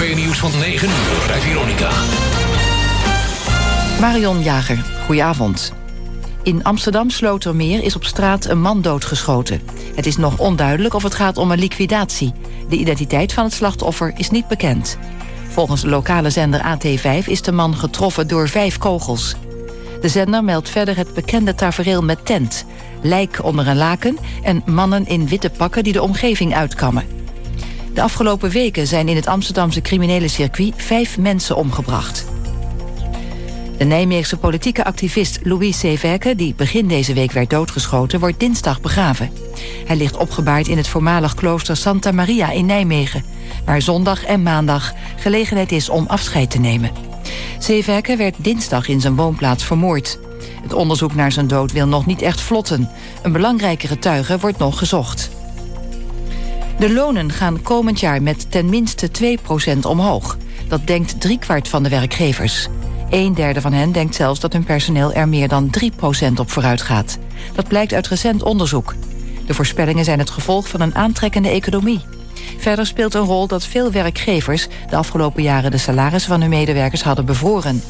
OVT-nieuws van 9 uur bij Veronica. Marion Jager, goedenavond. In Amsterdam Slotermeer is op straat een man doodgeschoten. Het is nog onduidelijk of het gaat om een liquidatie. De identiteit van het slachtoffer is niet bekend. Volgens lokale zender AT5 is de man getroffen door vijf kogels. De zender meldt verder het bekende tafereel met tent... lijk onder een laken en mannen in witte pakken die de omgeving uitkammen. De afgelopen weken zijn in het Amsterdamse criminele circuit... vijf mensen omgebracht. De Nijmeegse politieke activist Louis Severke... die begin deze week werd doodgeschoten, wordt dinsdag begraven. Hij ligt opgebaard in het voormalig klooster Santa Maria in Nijmegen... waar zondag en maandag gelegenheid is om afscheid te nemen. Severke werd dinsdag in zijn woonplaats vermoord. Het onderzoek naar zijn dood wil nog niet echt vlotten. Een belangrijke getuige wordt nog gezocht. De lonen gaan komend jaar met ten minste 2% omhoog. Dat denkt driekwart van de werkgevers. Een derde van hen denkt zelfs dat hun personeel er meer dan 3% op vooruit gaat. Dat blijkt uit recent onderzoek. De voorspellingen zijn het gevolg van een aantrekkende economie. Verder speelt een rol dat veel werkgevers de afgelopen jaren de salarissen van hun medewerkers hadden bevroren.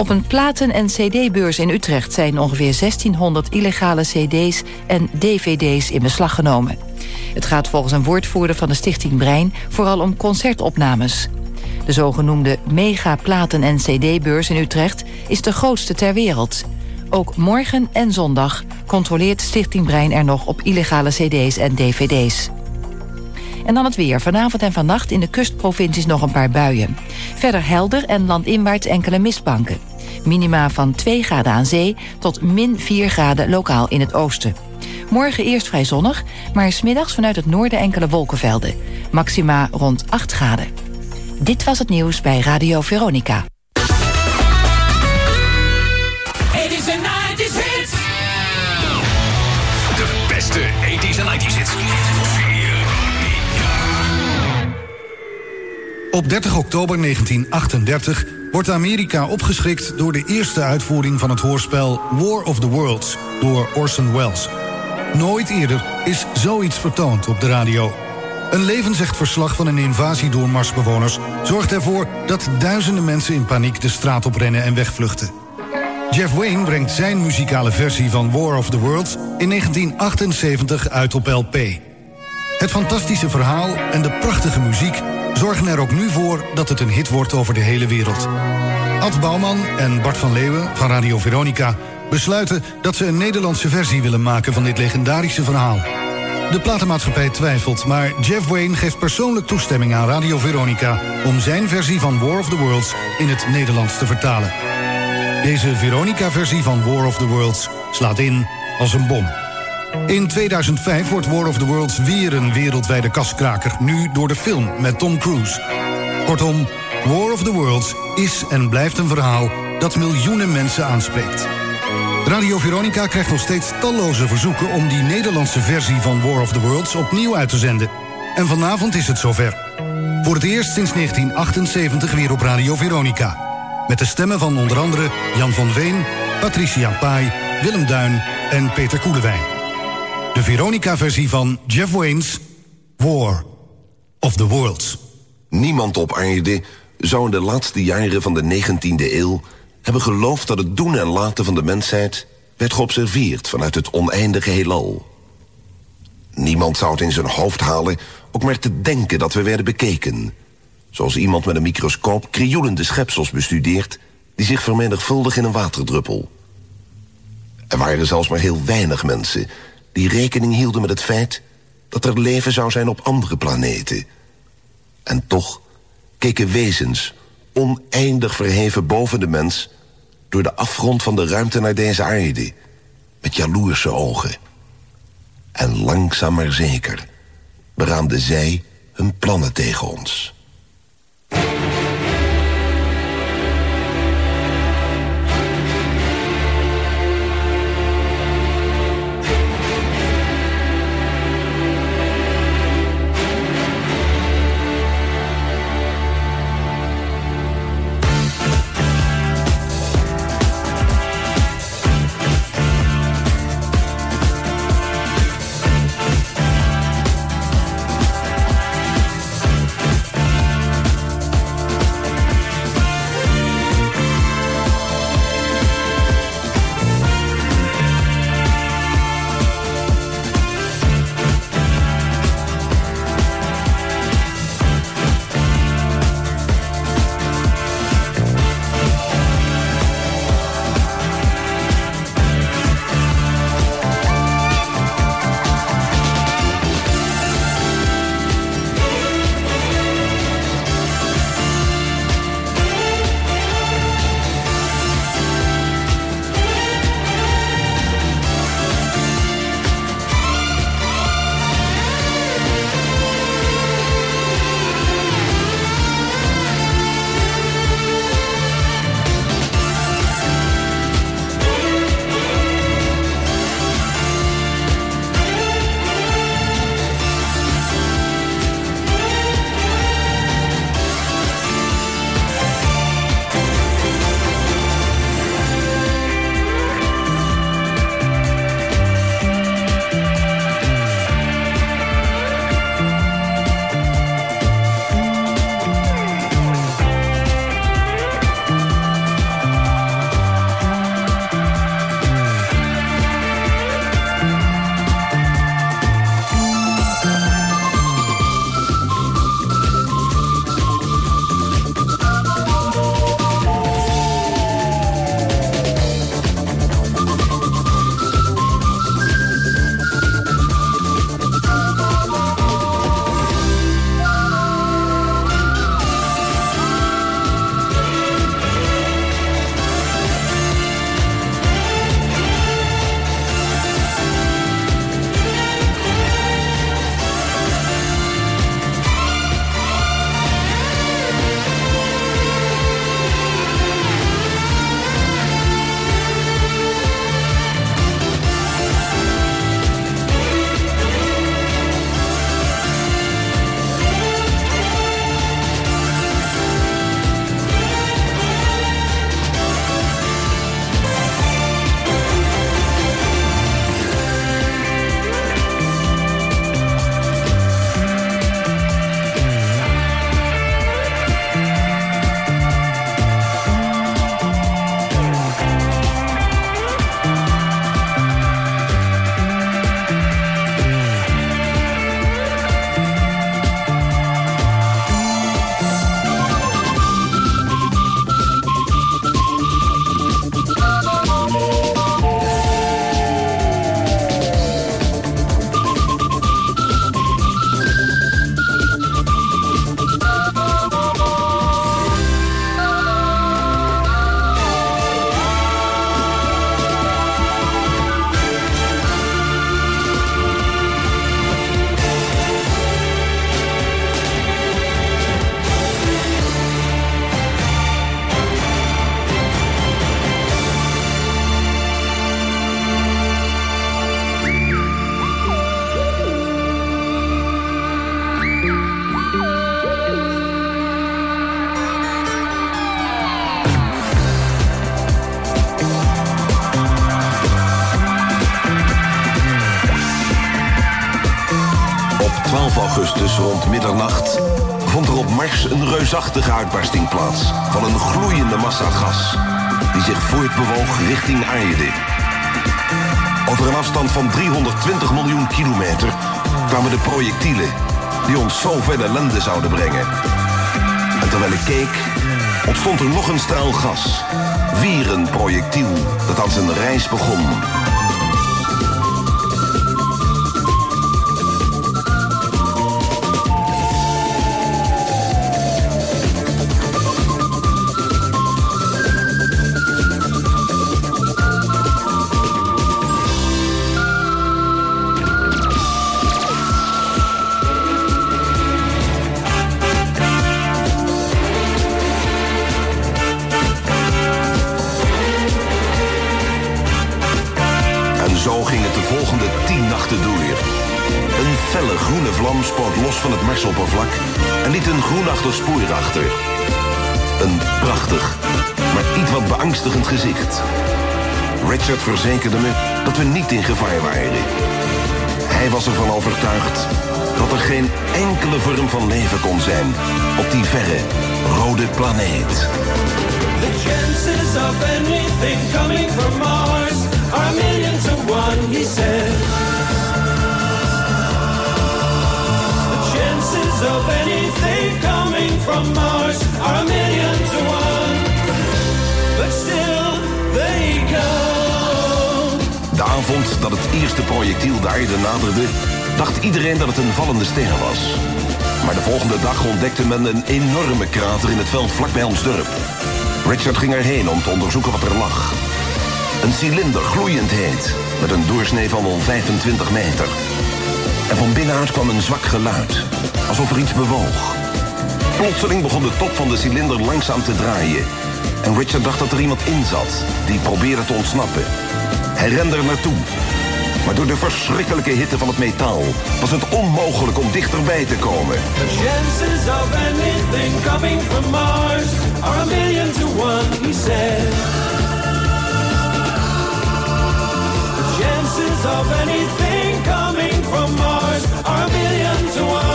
Op een platen- en cd-beurs in Utrecht zijn ongeveer 1600 illegale cd's en dvd's in beslag genomen. Het gaat volgens een woordvoerder van de stichting Brein vooral om concertopnames. De zogenoemde mega platen- en cd-beurs in Utrecht is de grootste ter wereld. Ook morgen en zondag controleert Stichting Brein er nog op illegale cd's en dvd's. En dan het weer. Vanavond en vannacht in de kustprovincies nog een paar buien. Verder helder en landinwaarts enkele mistbanken. Minima van 2 graden aan zee tot min 4 graden lokaal in het oosten. Morgen eerst vrij zonnig, maar smiddags vanuit het noorden enkele wolkenvelden. Maxima rond 8 graden. Dit was het nieuws bij Radio Veronica. De beste 80s en 90s hits. Op 30 oktober 1938 wordt Amerika opgeschrikt door de eerste uitvoering van het hoorspel War of the Worlds door Orson Welles. Nooit eerder is zoiets vertoond op de radio. Een levensecht verslag van een invasie door Marsbewoners zorgt ervoor dat duizenden mensen in paniek de straat op rennen en wegvluchten. Jeff Wayne brengt zijn muzikale versie van War of the Worlds in 1978 uit op LP. Het fantastische verhaal en de prachtige muziek zorgen er ook nu voor dat het een hit wordt over de hele wereld. Ad Bouwman en Bart van Leeuwen van Radio Veronica besluiten dat ze een Nederlandse versie willen maken van dit legendarische verhaal. De platenmaatschappij twijfelt, maar Jeff Wayne geeft persoonlijk toestemming aan Radio Veronica om zijn versie van War of the Worlds in het Nederlands te vertalen. Deze Veronica-versie van War of the Worlds slaat in als een bom. In 2005 wordt War of the Worlds weer een wereldwijde kaskraker, nu door de film met Tom Cruise. Kortom, War of the Worlds is en blijft een verhaal dat miljoenen mensen aanspreekt. Radio Veronica krijgt nog steeds talloze verzoeken om die Nederlandse versie van War of the Worlds opnieuw uit te zenden. En vanavond is het zover. Voor het eerst sinds 1978 weer op Radio Veronica. Met de stemmen van onder andere Jan van Veen, Patricia Pai, Willem Duin en Peter Koelewijn. De Veronica-versie van Jeff Wayne's War of the Worlds. Niemand op aarde zou in de laatste jaren van de 19e eeuw hebben geloofd dat het doen en laten van de mensheid werd geobserveerd vanuit het oneindige heelal. Niemand zou het in zijn hoofd halen ook maar te denken dat we werden bekeken. Zoals iemand met een microscoop krioelende schepsels bestudeert... die zich vermenigvuldigen in een waterdruppel. Er waren zelfs maar heel weinig mensen... die rekening hielden met het feit dat er leven zou zijn op andere planeten. En toch keken wezens oneindig verheven boven de mens... door de afgrond van de ruimte naar deze aarde... met jaloerse ogen. En langzaam maar zeker beraamden zij hun plannen tegen ons... reusachtige uitbarsting plaats van een gloeiende massa gas die zich voortbewoog richting aarde. Over een afstand van 320 miljoen kilometer kwamen de projectielen die ons zoveel ellende zouden brengen. En terwijl ik keek, ontstond er nog een straal gas. Weer een projectiel dat aan zijn reis begon. Van het Marsoppervlak en liet een groenachtig spoor achter. Een prachtig, maar iets wat beangstigend gezicht. Richard verzekerde me dat we niet in gevaar waren. Hij was ervan overtuigd dat er geen enkele vorm van leven kon zijn op die verre, rode planeet. Of anything coming from Mars are one, he said. Of anything coming from Mars are a million to one. But still, they come. De avond dat het eerste projectiel de aarde naderde, dacht iedereen dat het een vallende ster was. Maar de volgende dag ontdekte men een enorme krater in het veld vlakbij ons dorp. Richard ging erheen om te onderzoeken wat er lag. Een cilinder, gloeiend heet, met een doorsnee van wel 25 meter. En van binnenuit kwam een zwak geluid, alsof er iets bewoog. Plotseling begon de top van de cilinder langzaam te draaien. En Richard dacht dat er iemand in zat, die probeerde te ontsnappen. Hij rende er naartoe. Maar door de verschrikkelijke hitte van het metaal was het onmogelijk om dichterbij te komen. The chances of anything coming from Mars are a million to one, he said. The chances of anything coming from Mars are a million to one.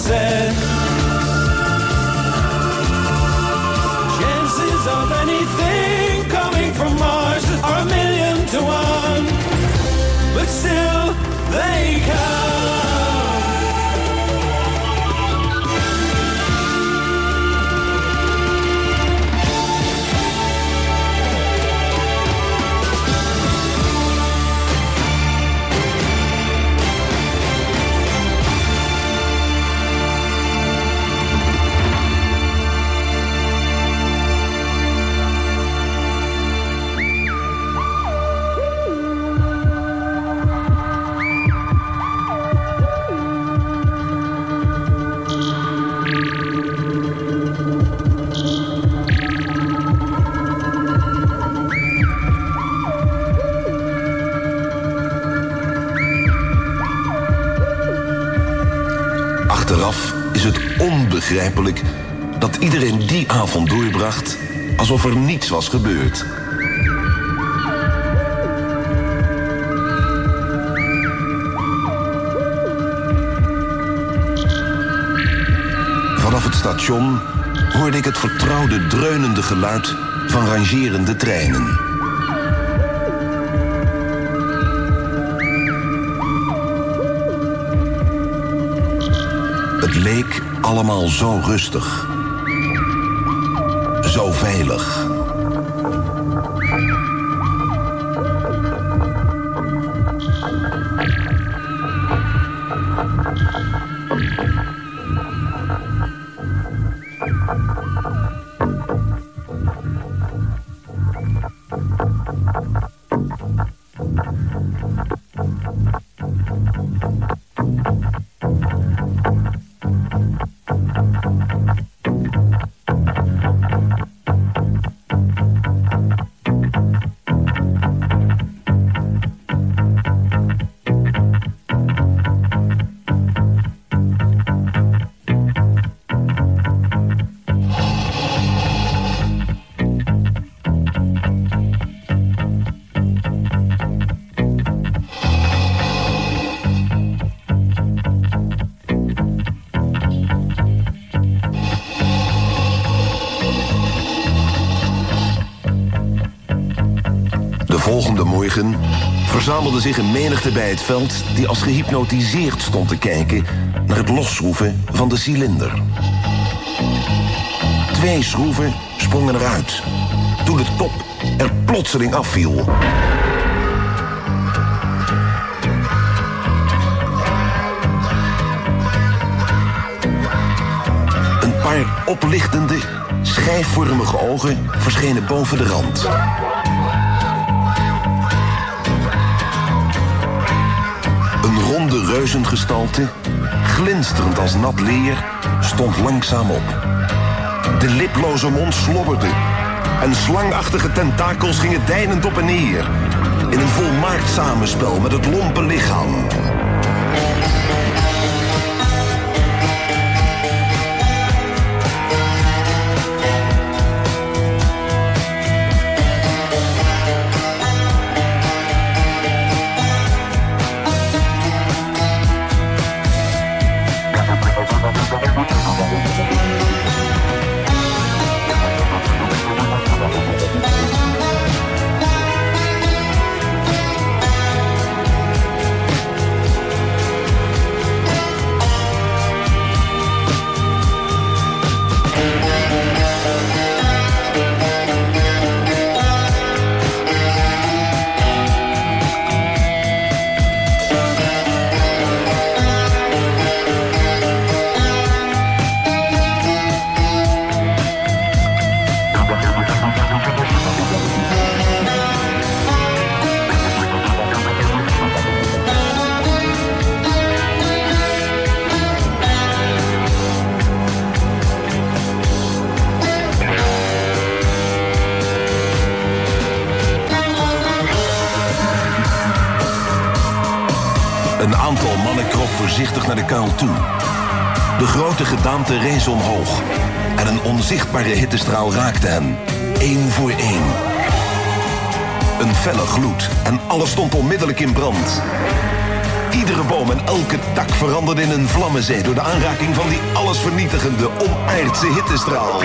Said. Dat iedereen die avond doorbracht alsof er niets was gebeurd. Vanaf het station hoorde ik het vertrouwde dreunende geluid van rangerende treinen. Het leek allemaal zo rustig. Zo veilig. Verzamelde zich een menigte bij het veld... die als gehypnotiseerd stond te kijken naar het losschroeven van de cilinder. Twee schroeven sprongen eruit. Toen de top er plotseling afviel. Een paar oplichtende, schijfvormige ogen verschenen boven de rand. Ronde reuzengestalte, glinsterend als nat leer, stond langzaam op. De liploze mond slobberde. En slangachtige tentakels gingen deinend op en neer. In een volmaakt samenspel met het lompe lichaam. De kuil toe. De grote gedaante rees omhoog. En een onzichtbare hittestraal raakte hen. Eén voor één. Een felle gloed en alles stond onmiddellijk in brand. Iedere boom en elke tak veranderde in een vlammenzee... door de aanraking van die allesvernietigende, onaardse hittestraal.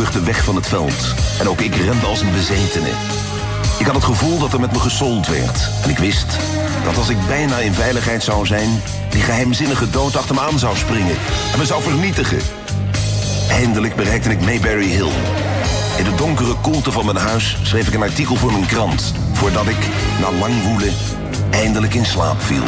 De weg van het veld. En ook ik rende als een bezetene. Ik had het gevoel dat er met me gesold werd. En ik wist dat als ik bijna in veiligheid zou zijn... die geheimzinnige dood achter me aan zou springen en me zou vernietigen. Eindelijk bereikte ik Mayberry Hill. In de donkere koelte van mijn huis schreef ik een artikel voor mijn krant... voordat ik, na lang woelen, eindelijk in slaap viel.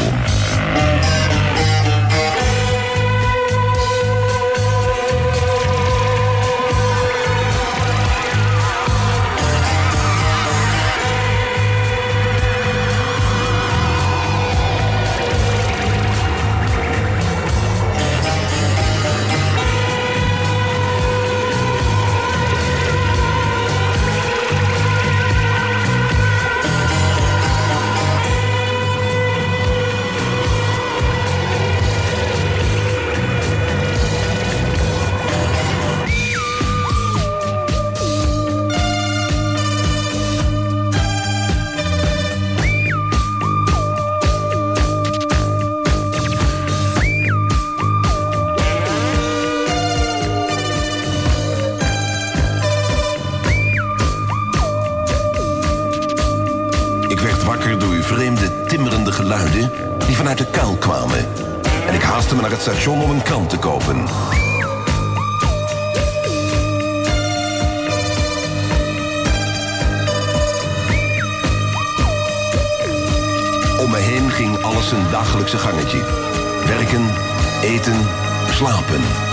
Station om een krant te kopen. Om me heen ging alles een dagelijkse gangetje. Werken, eten, slapen.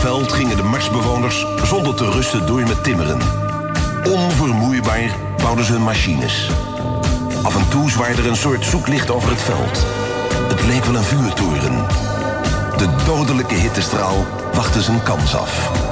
Veld gingen de marsbewoners zonder te rusten door met timmeren. Onvermoeibaar bouwden ze hun machines. Af en toe zwaaide er een soort zoeklicht over het veld. Het leek wel een vuurtoren. De dodelijke hittestraal wachtte zijn kans af.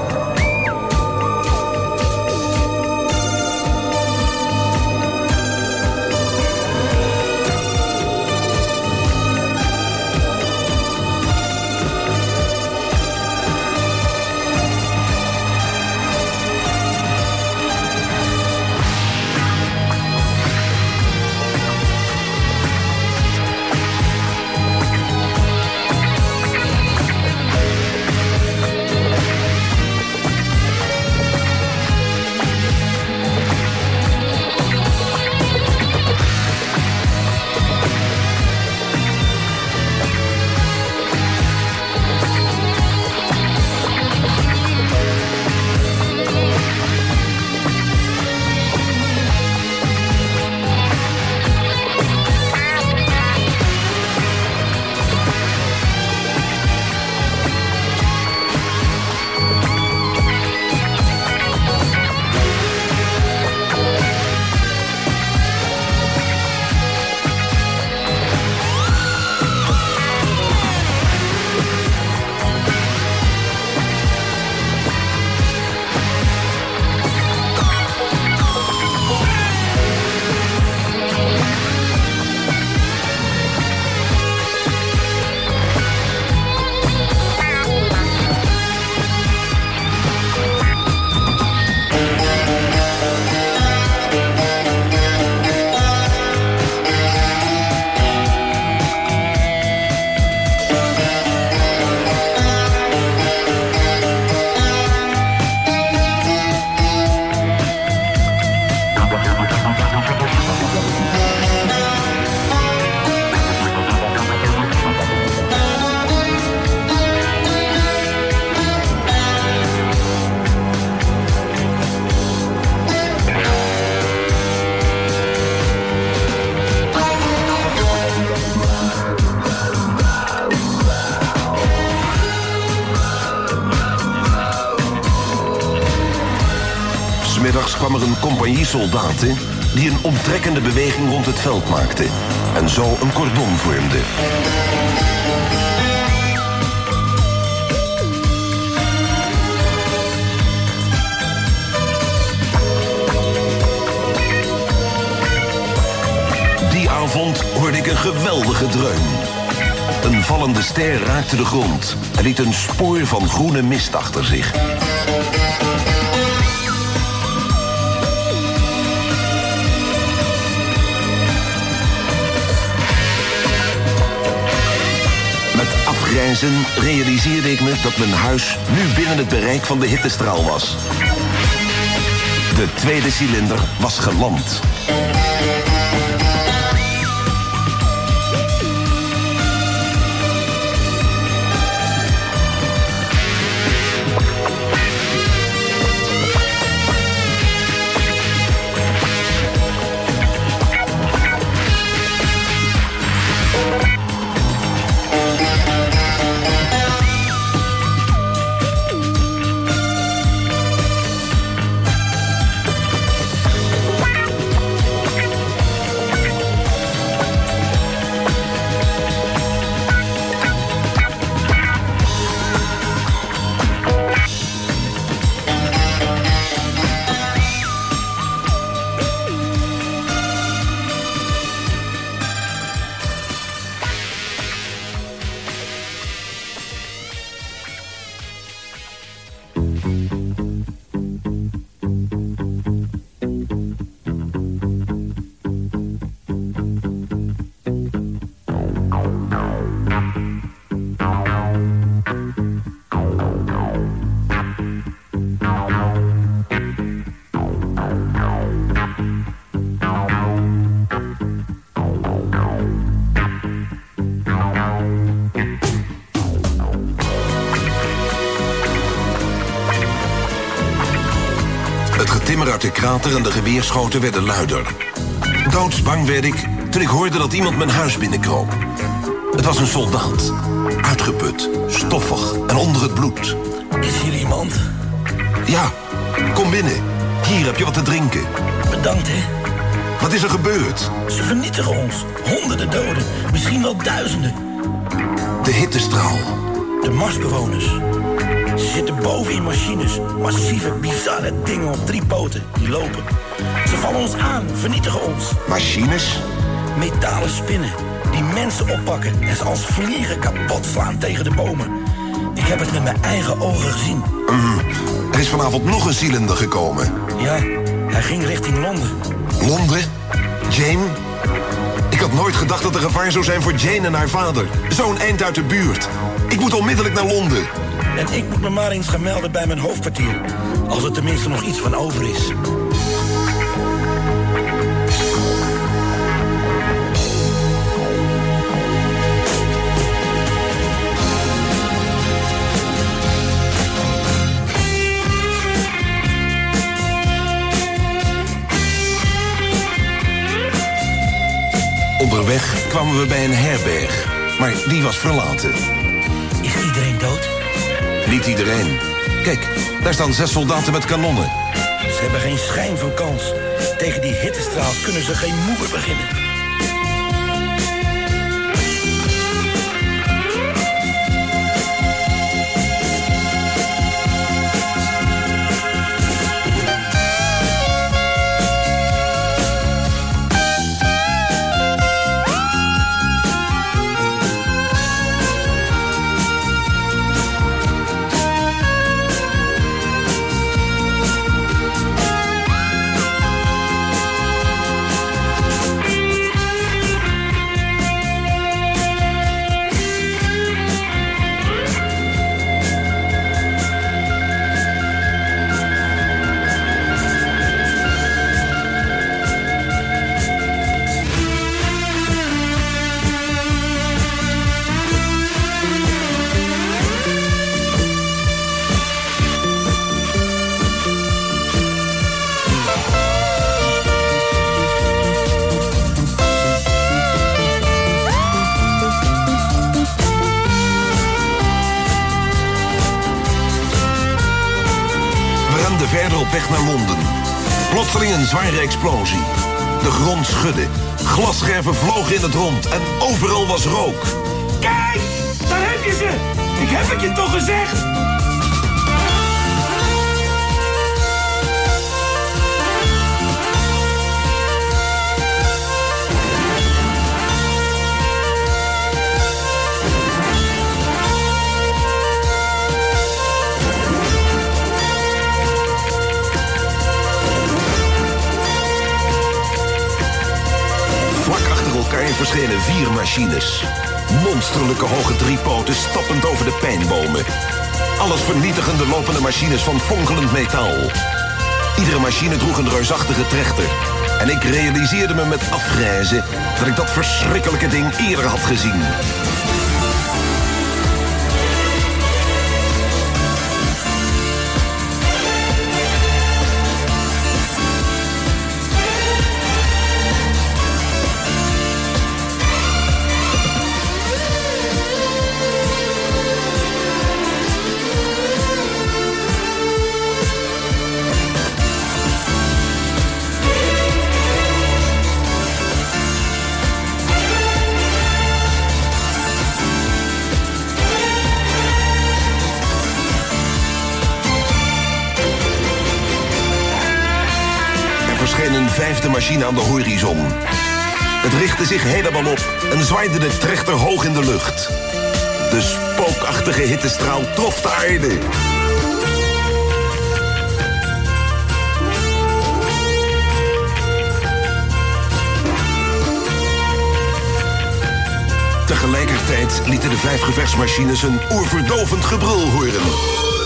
Het veld maakten en zo een cordon vormde. Die avond hoorde ik een geweldige dreun. Een vallende ster raakte de grond en liet een spoor van groene mist achter zich. Afgrijzen realiseerde ik me dat mijn huis nu binnen het bereik van de hittestraal was. De tweede cilinder was geland. Uit de krater en de geweerschoten werden luider. Doodsbang werd ik toen ik hoorde dat iemand mijn huis binnenkroop. Het was een soldaat. Uitgeput, stoffig en onder het bloed. Is hier iemand? Ja, kom binnen. Hier heb je wat te drinken. Bedankt, hè. Wat is er gebeurd? Ze vernietigen ons. Honderden doden. Misschien wel duizenden. De hittestraal. De Marsbewoners. Ze zitten boven in machines. Massieve, bizarre dingen op drie poten. Die lopen. Ze vallen ons aan. Vernietigen ons. Machines? Metalen spinnen. Die mensen oppakken. En ze als vliegen kapot slaan tegen de bomen. Ik heb het met mijn eigen ogen gezien. Er is vanavond nog een zielende gekomen. Ja, hij ging richting Londen. Londen? Jane? Ik had nooit gedacht dat er gevaar zou zijn voor Jane en haar vader. Zo'n eind uit de buurt. Ik moet onmiddellijk naar Londen. En ik moet me maar eens gaan melden bij mijn hoofdkwartier. Als er tenminste nog iets van over is. Onderweg kwamen we bij een herberg. Maar die was verlaten. Niet iedereen. Kijk, daar staan zes soldaten met kanonnen. Ze hebben geen schijn van kans. Tegen die hittestraal kunnen ze geen moer beginnen. Zware explosie. De grond schudde. Glasscherven vlogen in het rond en overal was rook. Kijk, daar heb je ze. Ik heb het je toch gezegd. Verschenen vier machines. Monsterlijke hoge driepoten stappend over de pijnbomen. Alles vernietigende lopende machines van fonkelend metaal. Iedere machine droeg een reusachtige trechter. En ik realiseerde me met afgrijzen dat ik dat verschrikkelijke ding eerder had gezien. Vijfde machine aan de horizon. Het richtte zich helemaal op en zwaaide de trechter hoog in de lucht. De spookachtige hittestraal trof de aarde. Tegelijkertijd lieten de vijf gevechtsmachines een oerverdovend gebrul horen.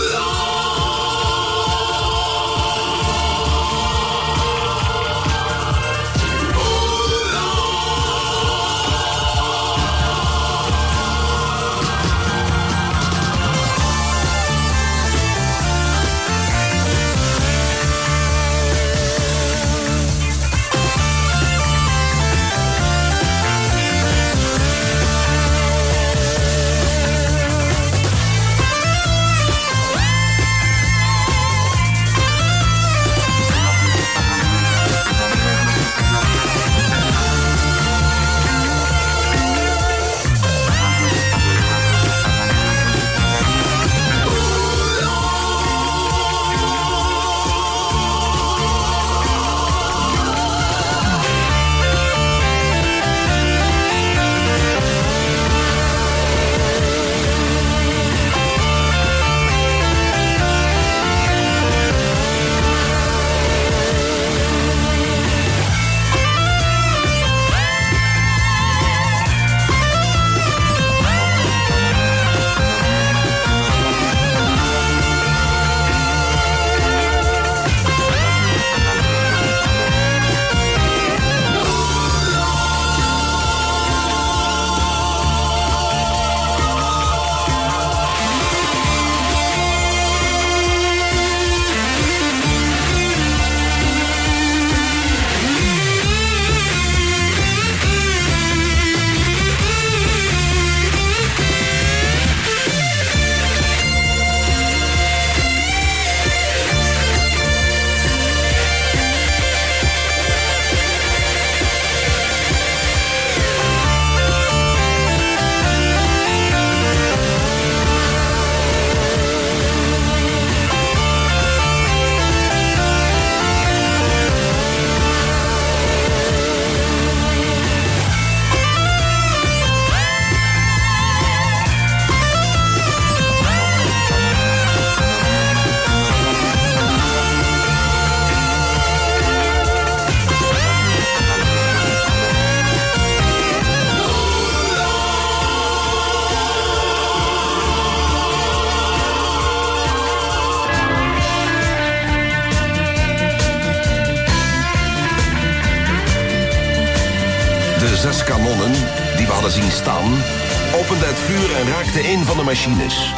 Machines.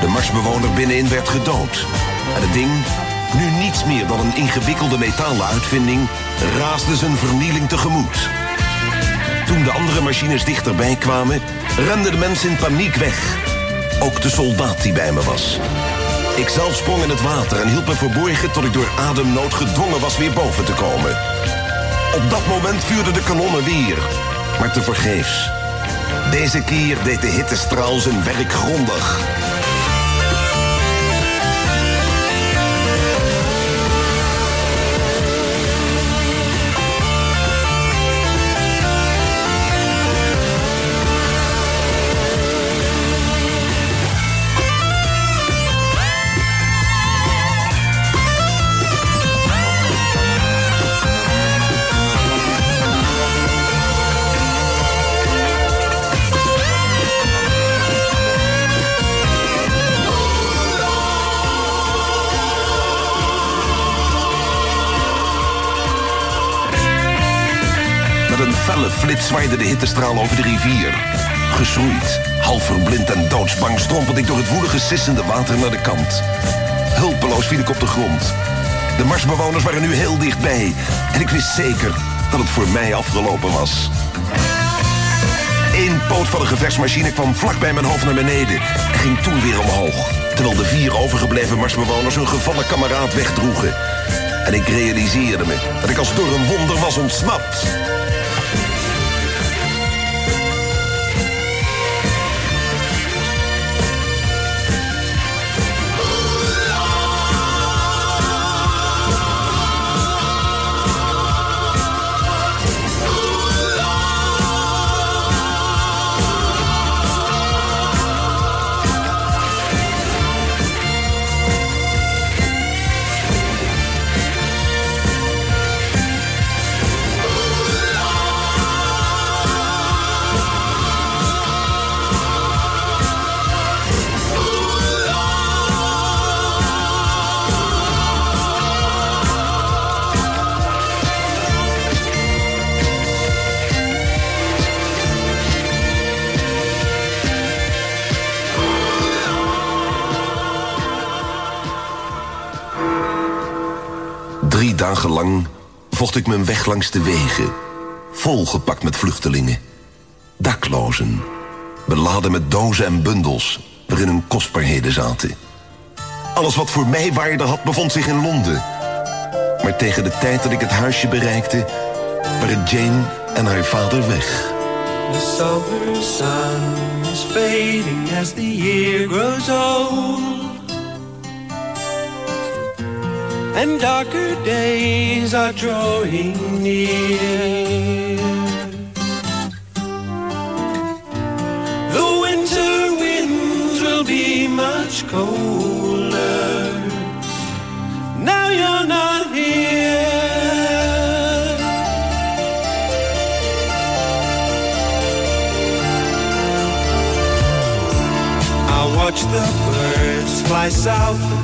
De marsbewoner binnenin werd gedood. En het ding, nu niets meer dan een ingewikkelde metalen uitvinding... raasde zijn vernieling tegemoet. Toen de andere machines dichterbij kwamen... renden de mensen in paniek weg. Ook de soldaat die bij me was. Ik zelf sprong in het water en hield me verborgen... tot ik door ademnood gedwongen was weer boven te komen. Op dat moment vuurden de kanonnen weer. Maar tevergeefs. Deze keer deed de hittestraal zijn werk grondig. Flits zwaaide de hittestraal over de rivier. Geschroeid, half verblind en doodsbang strompelde ik door het woelige sissende water naar de kant. Hulpeloos viel ik op de grond. De marsbewoners waren nu heel dichtbij. En ik wist zeker dat het voor mij afgelopen was. Eén poot van de gevechtsmachine kwam vlak bij mijn hoofd naar beneden... en ging toen weer omhoog. Terwijl de vier overgebleven marsbewoners hun gevallen kameraad wegdroegen. En ik realiseerde me dat ik als door een wonder was ontsnapt. Ik mijn weg langs de wegen. Volgepakt met vluchtelingen. Daklozen. Beladen met dozen en bundels waarin hun kostbaarheden zaten. Alles wat voor mij waarde had bevond zich in Londen. Maar tegen de tijd dat ik het huisje bereikte... waren Jane en haar vader weg. The summer sun is fading as the year grows old. And darker days are drawing near. The winter winds will be much colder. Now you're not here. I watch the birds fly south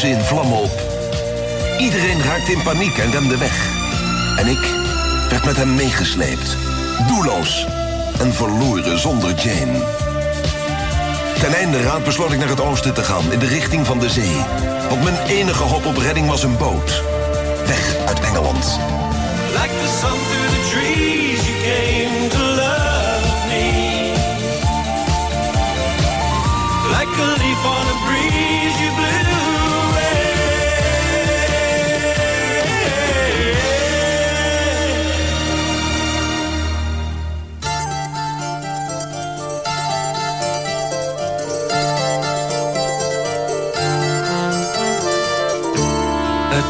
huizen in vlammen op. Iedereen raakte in paniek en rende weg. En ik werd met hem meegesleept. Doelloos. En verloren zonder Jane. Ten einde raad besloot ik naar het oosten te gaan, in de richting van de zee. Want mijn enige hoop op redding was een boot. Weg uit Engeland. Like the sun through the trees, you came to love me. Like a leaf on a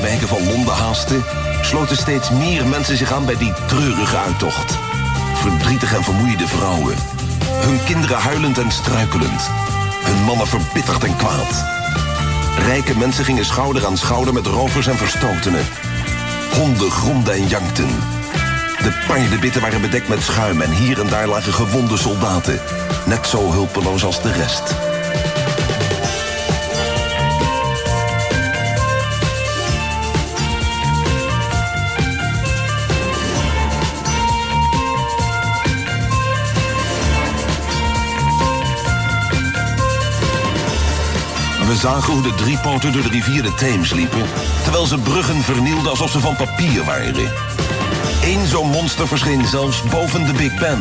Buitenwijken van Londen haastte... sloten steeds meer mensen zich aan bij die treurige uittocht. Verdrietig en vermoeide vrouwen. Hun kinderen huilend en struikelend. Hun mannen verbitterd en kwaad. Rijke mensen gingen schouder aan schouder met rovers en verstotenen. Honden gromden en jankten. De paardebitten waren bedekt met schuim en hier en daar lagen gewonde soldaten. Net zo hulpeloos als de rest. We zagen hoe de driepoten door de rivier de Theems liepen... terwijl ze bruggen vernielden alsof ze van papier waren. Eén zo'n monster verscheen zelfs boven de Big Ben.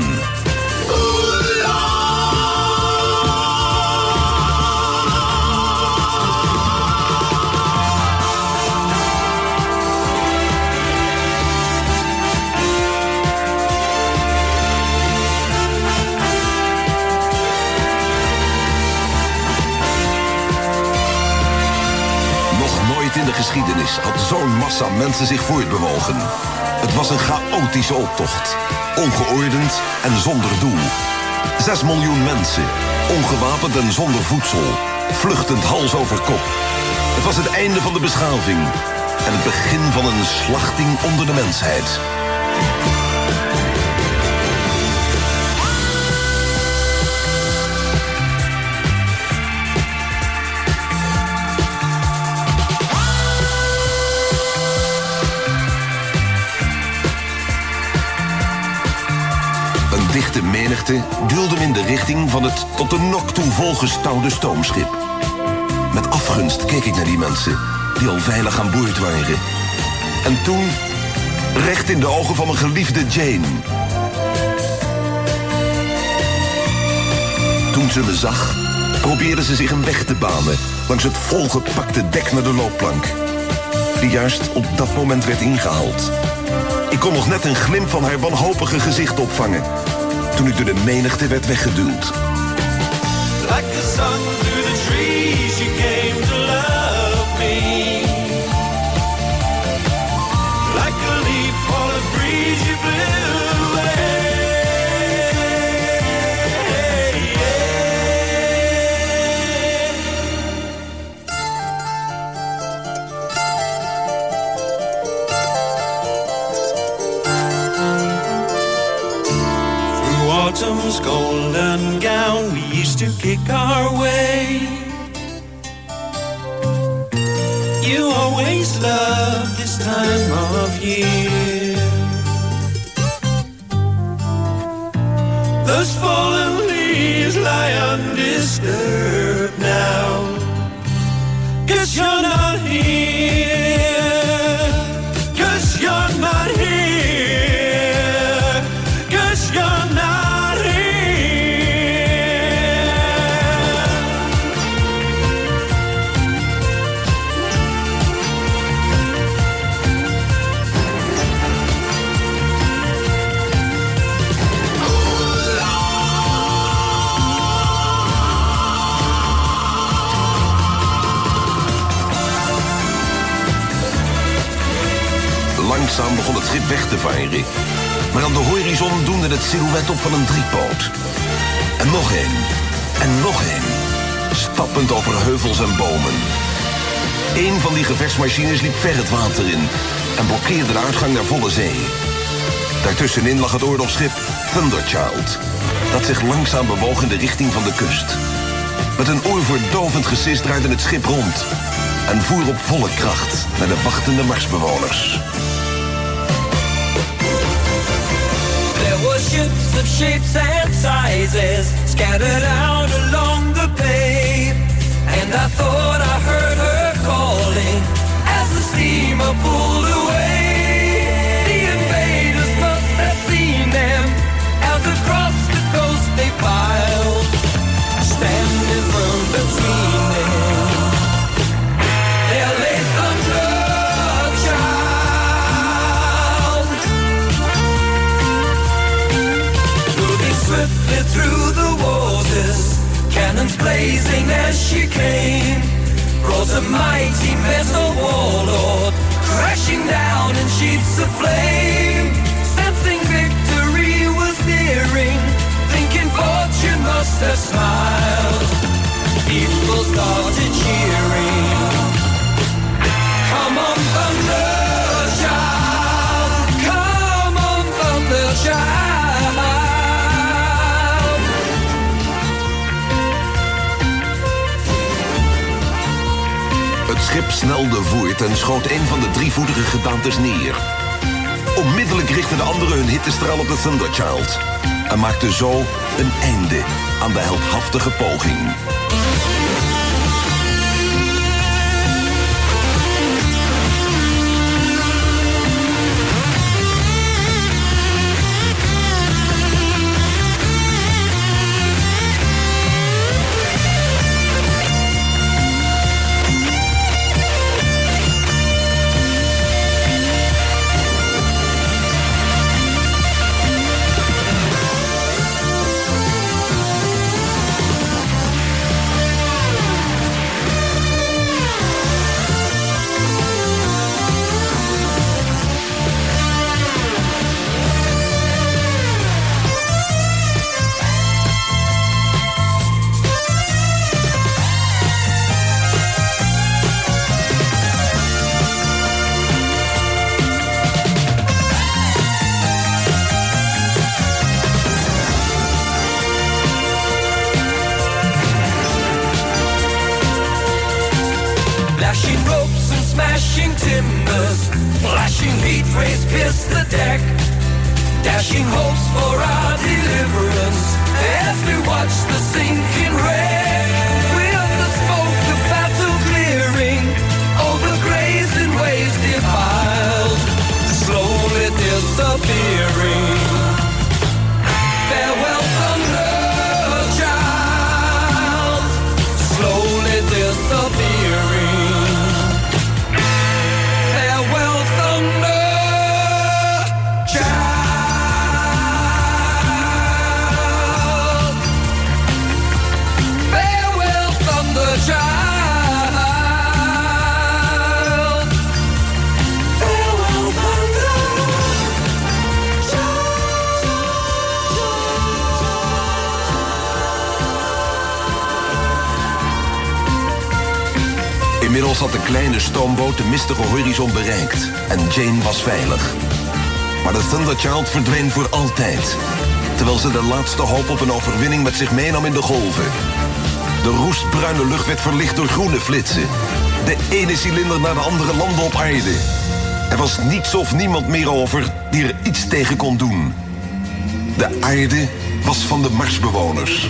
Massa mensen zich voortbewogen. Het was een chaotische optocht. Ongeordend en zonder doel. Zes miljoen mensen, ongewapend en zonder voedsel. Vluchtend hals over kop. Het was het einde van de beschaving. En het begin van een slachting onder de mensheid. Dichte menigte duwde in de richting van het tot de nok toe volgestouwde stoomschip. Met afgunst keek ik naar die mensen die al veilig aan boord waren. En toen, recht in de ogen van mijn geliefde Jane. Toen ze me zag, probeerde ze zich een weg te banen langs het volgepakte dek naar de loopplank. Die juist op dat moment werd ingehaald. Ik kon nog net een glimp van haar wanhopige gezicht opvangen. Toen ik door de menigte werd weggeduwd. Golden gown, we used to kick our way. You always loved this time of year. Those fallen leaves lie undisturbed now. Cause you're not begon het schip weg te varen. Maar aan de horizon doende het silhouet op van een driepoot. En nog één. En nog één. Stappend over heuvels en bomen. Eén van die gevechtsmachines liep ver het water in... en blokkeerde de uitgang naar volle zee. Daartussenin lag het oorlogsschip Thunderchild... dat zich langzaam bewoog in de richting van de kust. Met een oorverdovend gesis draaide het schip rond... en voer op volle kracht naar de wachtende Marsbewoners. Of shapes and sizes scattered out along the bay. And I thought I heard her calling as the steamer pulled away. Thunderchild... en maakten zo een einde aan de heldhaftige poging. Terwijl ze de laatste hoop op een overwinning met zich meenam in de golven. De roestbruine lucht werd verlicht door groene flitsen. De ene cilinder naar de andere landde op aarde. Er was niets of niemand meer over die er iets tegen kon doen. De aarde was van de Marsbewoners.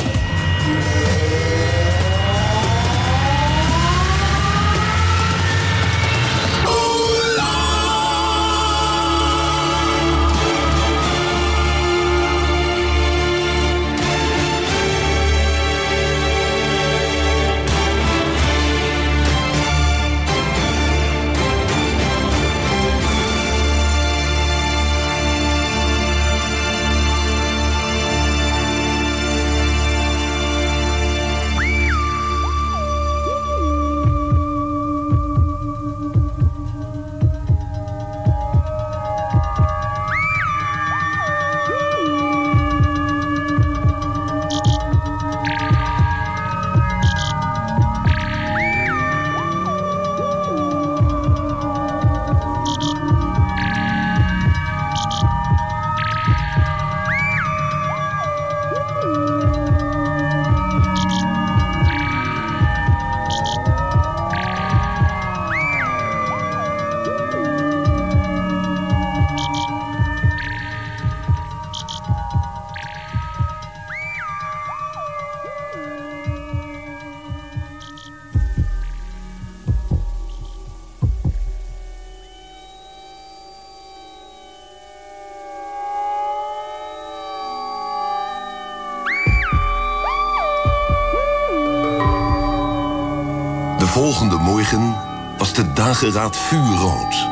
Dageraad vuurrood.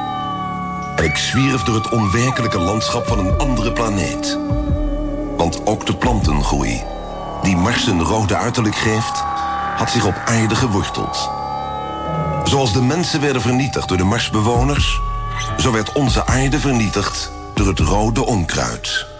En ik zwierf door het onwerkelijke landschap van een andere planeet. Want ook de plantengroei, die Mars een rode uiterlijk geeft... had zich op aarde geworteld. Zoals de mensen werden vernietigd door de Marsbewoners... zo werd onze aarde vernietigd door het rode onkruid.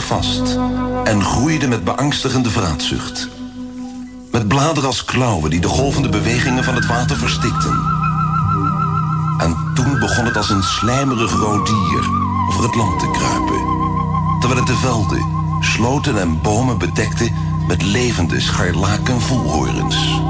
Vast en groeide met beangstigende vraatzucht. Met bladeren als klauwen die de golvende bewegingen van het water verstikten. En toen begon het als een slijmerig rood dier over het land te kruipen. Terwijl het de velden, sloten en bomen bedekte met levende scharlaken voelhorens.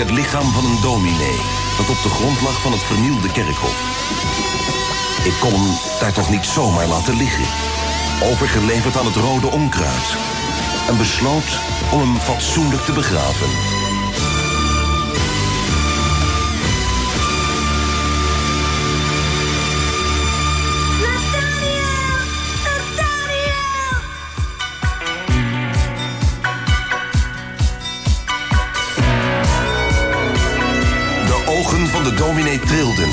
Het lichaam van een dominee... dat op de grond lag van het vernielde kerkhof. Ik kon hem daar toch niet zomaar laten liggen. Overgeleverd aan het rode onkruid. En besloot om hem fatsoenlijk te begraven. De dominee trilden.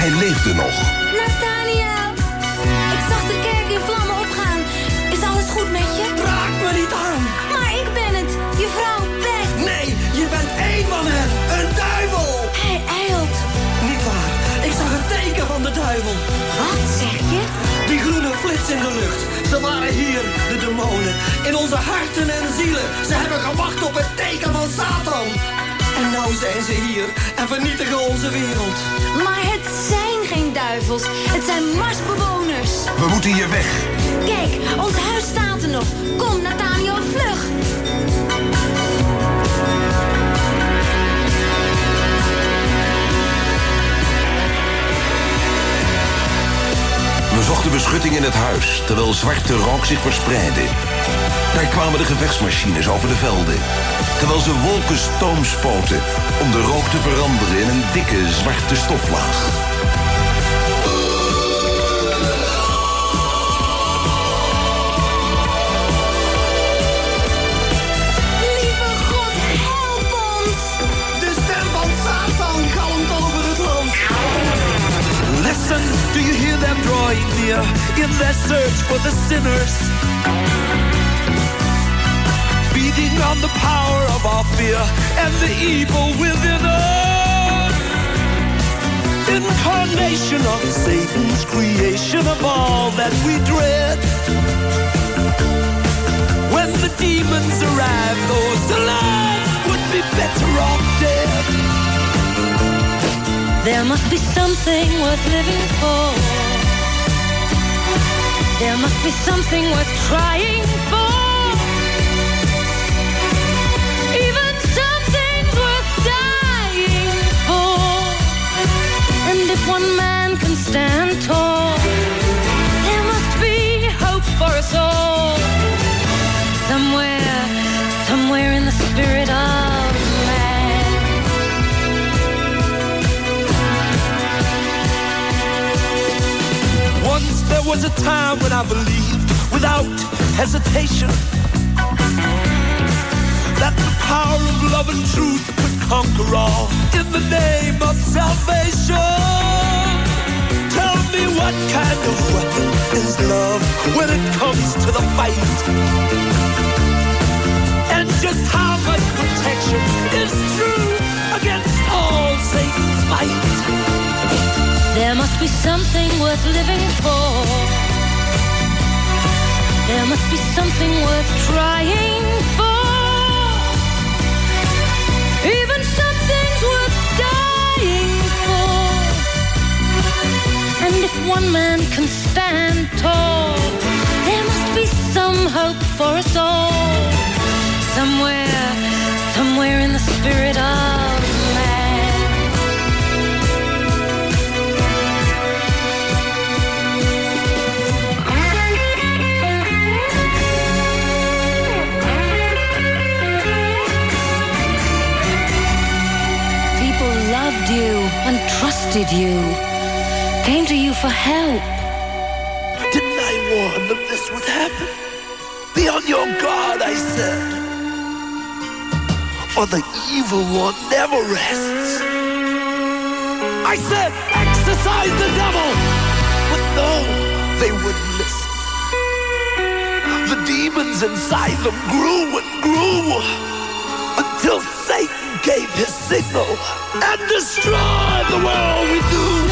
Hij leefde nog. Nathaniel! Ik zag de kerk in vlammen opgaan. Is alles goed met je? Raak me niet aan! Maar ik ben het, je vrouw Beth. Nee, je bent één van hen! Een duivel! Hij eilt. Niet waar, ik zag een teken van de duivel. Wat zeg je? Die groene flits in de lucht. Ze waren hier, de demonen. In onze harten en zielen. Ze hebben gewacht op het teken van Satan. En nou zijn ze hier en vernietigen onze wereld. Maar het zijn geen duivels. Het zijn Marsbewoners. We moeten hier weg. Kijk, ons huis staat er nog. Kom, Nathaniel, vlug. We zochten beschutting in het huis, terwijl zwarte rook zich verspreidde. Daar kwamen de gevechtsmachines over de velden. Terwijl ze wolken stoom spoten om de rook te veranderen in een dikke zwarte stoflaag. Them in their search for the sinners? Feeding on the power of our fear and the evil within us. Incarnation of Satan's creation of all that we dread. When the demons arrive, those alive would be better off dead. There must be something worth living for. There must be something worth trying for. Even something's worth dying for. And if one man can stand tall, there must be hope for us all. Somewhere, somewhere in the spirit of was a time when I believed without hesitation that the power of love and truth could conquer all in the name of salvation. Tell me what kind of weapon is love when it comes to the fight? And just how much protection is true against all Satan's might? There must be something worth living for. There must be something worth trying for. Even something's worth dying for. And if one man can stand tall, there must be some hope for us all. Somewhere, somewhere in the spirit of trusted you, came to you for help. Didn't I warn them this would happen? Be on your guard, I said. For the evil one never rests. I said, exercise the devil! But no, they wouldn't listen. The demons inside them grew and grew until Satan gave his signal and destroyed the world we knew.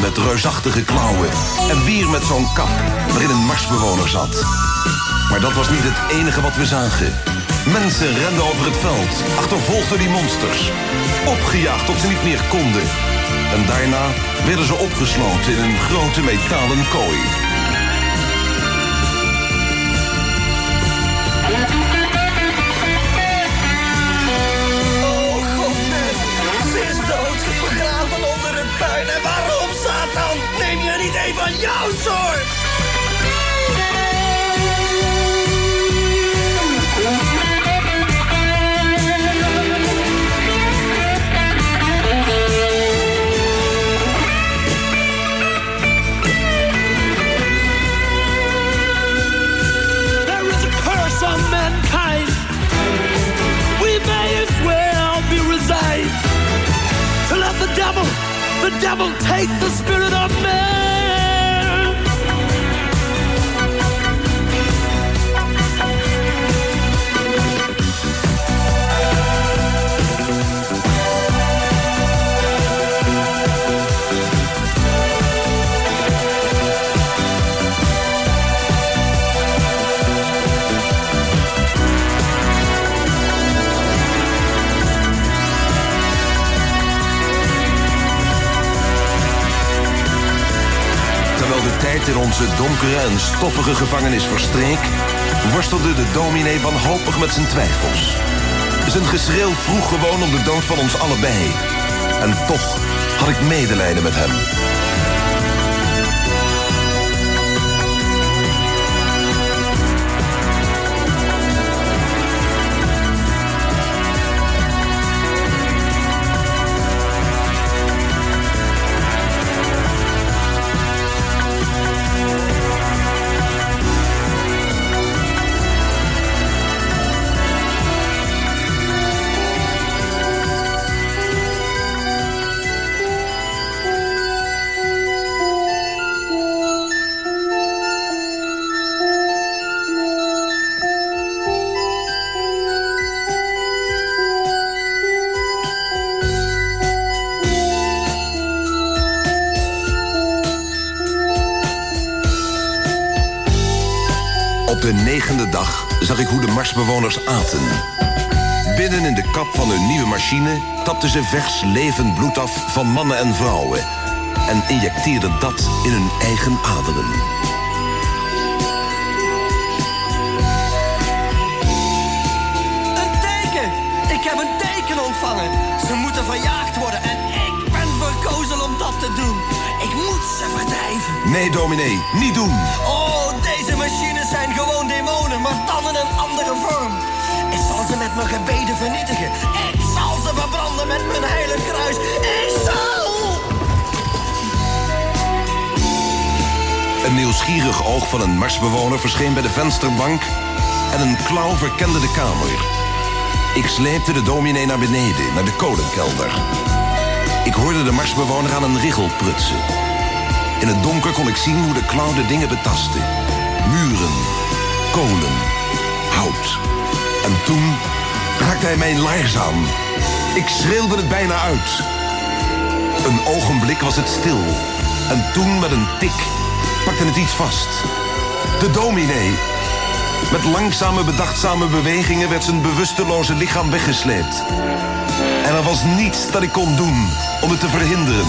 met reusachtige klauwen. En weer met zo'n kap waarin een marsbewoner zat. Maar dat was niet het enige wat we zagen. Mensen renden over het veld, achtervolgden die monsters. Opgejaagd tot ze niet meer konden. En daarna werden ze opgesloten in een grote metalen kooi. Bijna waarom, Satan? Neem je niet een van jouw soort? devil take the spirit of man. Tijd in onze donkere en stoffige gevangenis verstreek... worstelde de dominee wanhopig met zijn twijfels. Zijn geschreeuw vroeg gewoon om de dood van ons allebei. En toch had ik medelijden met hem. Aten. Binnen in de kap van hun nieuwe machine tapten ze vers levend bloed af van mannen en vrouwen. En injecteerden dat in hun eigen aderen. Een teken! Ik heb een teken ontvangen. Ze moeten verjaagd worden en ik ben verkozen om dat te doen. Ik moet ze verdrijven. Nee, dominee, niet doen. Oh, machines zijn gewoon demonen, maar dan in een andere vorm. Ik zal ze met mijn gebeden vernietigen. Ik zal ze verbranden met mijn heilig kruis. Ik zal... Een nieuwsgierig oog van een Marsbewoner verscheen bij de vensterbank... en een klauw verkende de kamer. Ik sleepte de dominee naar beneden, naar de kolenkelder. Ik hoorde de Marsbewoner aan een richel prutsen. In het donker kon ik zien hoe de klauw de dingen betastte. Muren, kolen, hout. En toen raakte hij mijn laars. Ik schreeuwde het bijna uit. Een ogenblik was het stil. En toen met een tik pakte het iets vast. De dominee. Met langzame, bedachtzame bewegingen werd zijn bewusteloze lichaam weggesleept. En er was niets dat ik kon doen om het te verhinderen.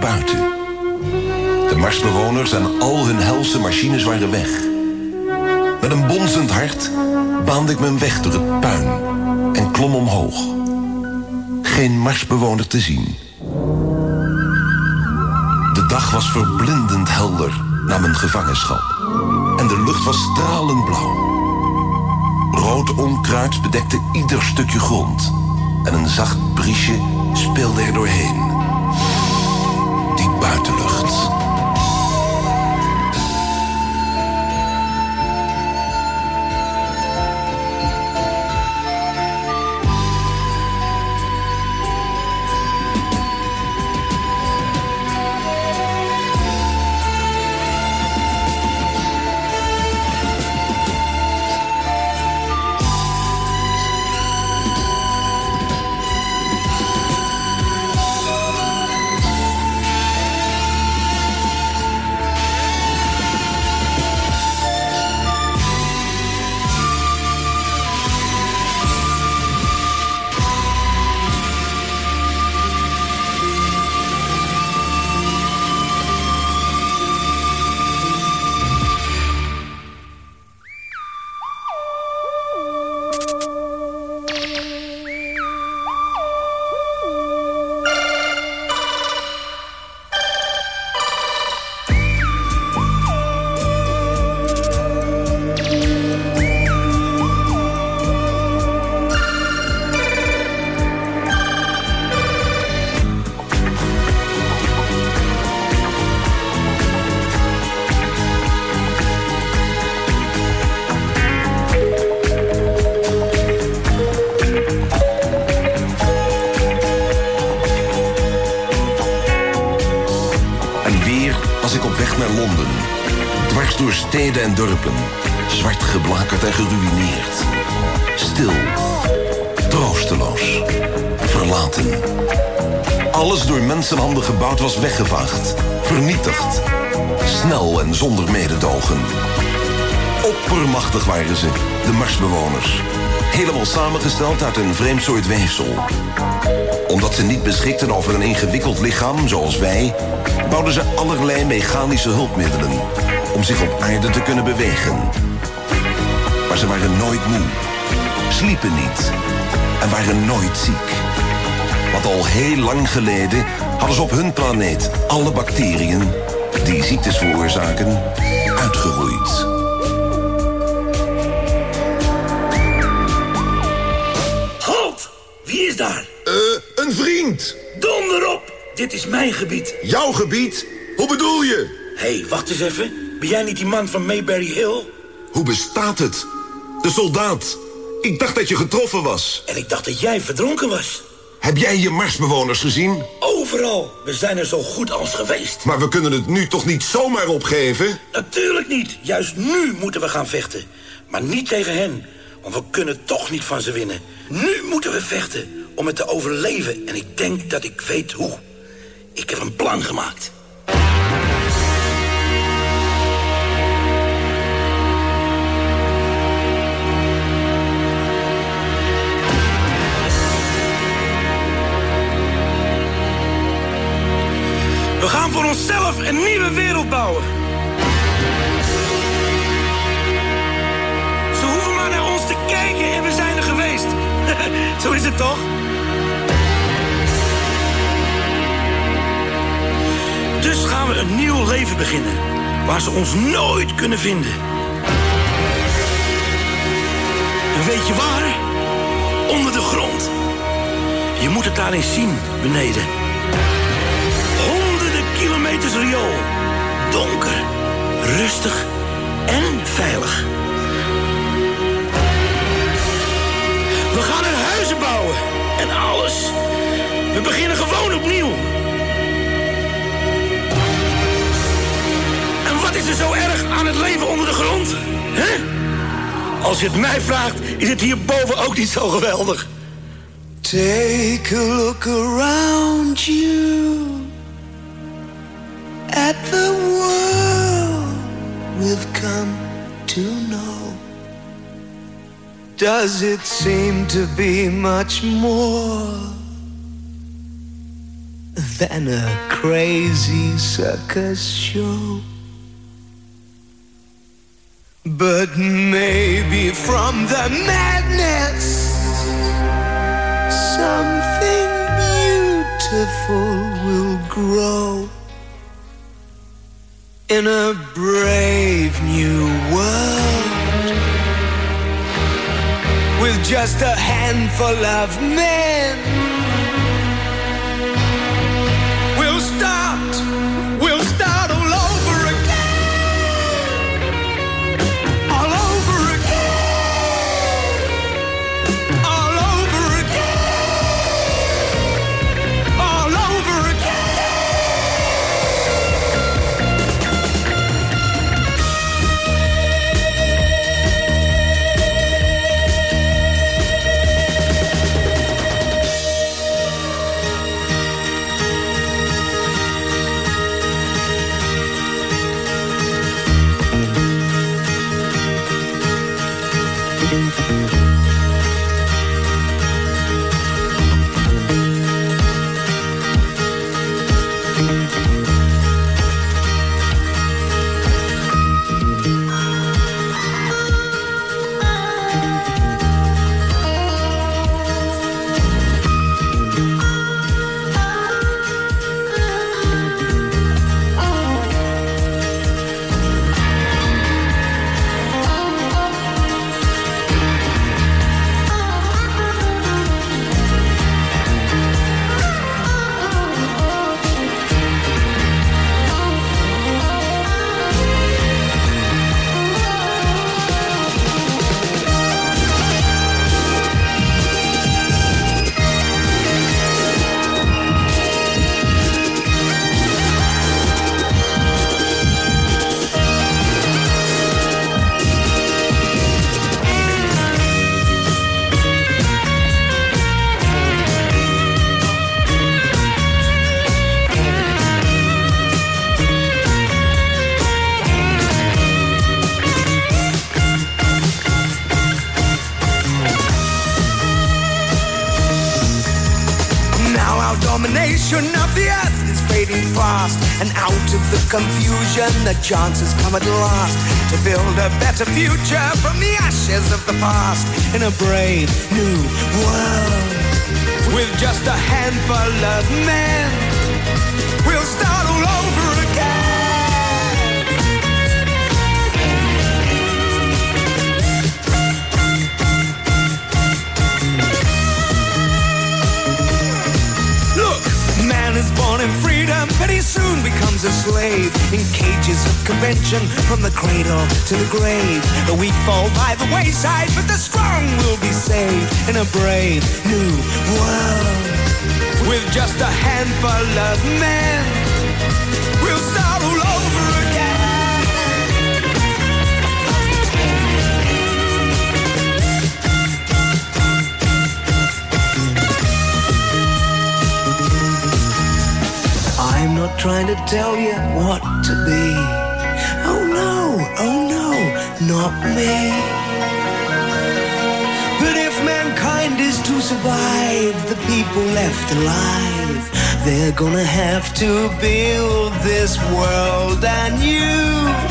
Buiten. De Marsbewoners en al hun helse machines waren weg. Met een bonzend hart baande ik mijn weg door het puin en klom omhoog. Geen Marsbewoner te zien. dag was verblindend helder na mijn gevangenschap. En de lucht was stralend blauw. Rood onkruid bedekte ieder stukje grond. En een zacht briesje speelde er doorheen. Die buitenlucht. Samengesteld uit een vreemd soort weefsel. Omdat ze niet beschikten over een ingewikkeld lichaam, zoals wij... bouwden ze allerlei mechanische hulpmiddelen... om zich op aarde te kunnen bewegen. Maar ze waren nooit moe, sliepen niet en waren nooit ziek. Want al heel lang geleden hadden ze op hun planeet alle bacteriën... die ziektes veroorzaken, uitgeroeid. Een vriend. Donder op! Dit is mijn gebied. Jouw gebied? Hoe bedoel je? Hé, hey, wacht eens even. Ben jij niet die man van Mayberry Hill? Hoe bestaat het? De soldaat. Ik dacht dat je getroffen was. En ik dacht dat jij verdronken was. Heb jij je Marsbewoners gezien? Overal. We zijn er zo goed als geweest. Maar we kunnen het nu toch niet zomaar opgeven? Natuurlijk niet. Juist nu moeten we gaan vechten. Maar niet tegen hen. Want we kunnen toch niet van ze winnen. Nu moeten we vechten om het te overleven. En ik denk dat ik weet hoe. Ik heb een plan gemaakt. We gaan voor onszelf een nieuwe wereld bouwen. Ze hoeven maar naar ons te kijken en we zijn er geweest. Zo is het toch? Dus gaan we een nieuw leven beginnen. Waar ze ons nooit kunnen vinden. En weet je waar? Onder de grond. Je moet het daar eens zien, beneden. Honderden kilometers riool. Donker, rustig en veilig. We gaan er huizen bouwen en alles. We beginnen gewoon opnieuw. Wat is er zo erg aan het leven onder de grond? Hè? Als je het mij vraagt, is het hierboven ook niet zo geweldig. Take a look around you at the world we've come to know. Does it seem to be much more than a crazy circus show? But maybe from the madness something beautiful will grow. in a brave new world with just a handful of men. The chance has come at last To build a better future from the ashes of the past In a brave new world. With just a handful of men is born in freedom, but he soon becomes a slave in cages of convention from the cradle to the grave. The weak fall by the wayside, but the strong will be saved in a brave new world with just a handful of men. Trying to tell you what to be. Oh no, oh no, not me. But if mankind is to survive, the people left alive, they're gonna have to build this world anew. And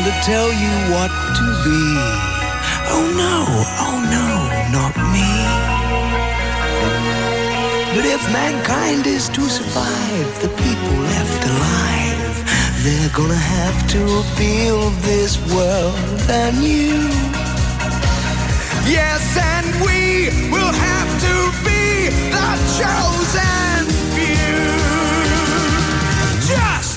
trying to tell you what to be. Oh no, oh no, not me. But if mankind is to survive, the people left alive, they're gonna have to build this world anew. Yes, and we will have to be the chosen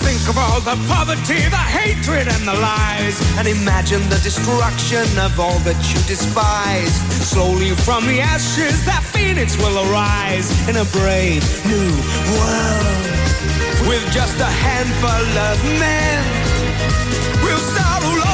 think of all the poverty, the hatred, and the lies. And imagine the destruction of all that you despise. Slowly from the ashes, that phoenix will arise in a brave new world. With just a handful of men, we'll start all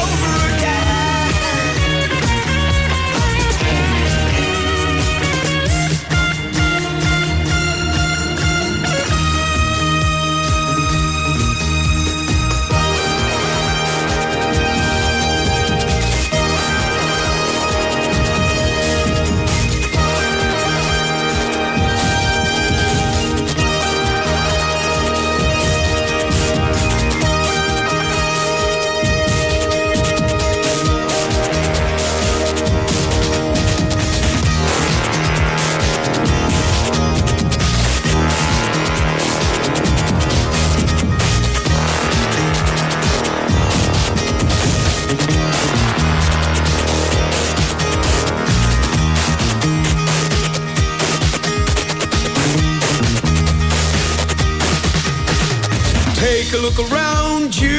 Take a look around you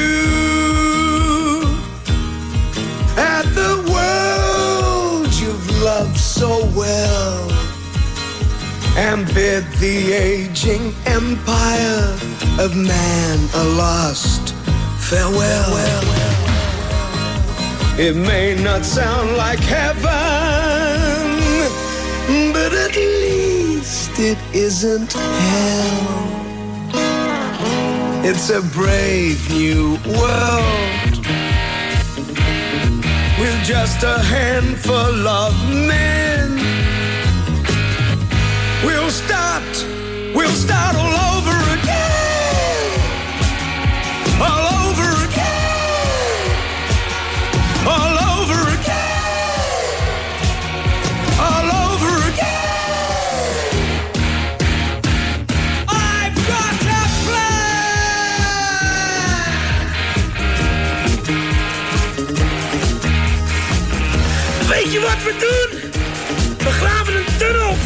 at the world you've loved so well and bid the aging empire of man a lost farewell. It may not sound like heaven, but at least it isn't hell. It's a brave new world with just a handful of men. We'll start, we'll start all over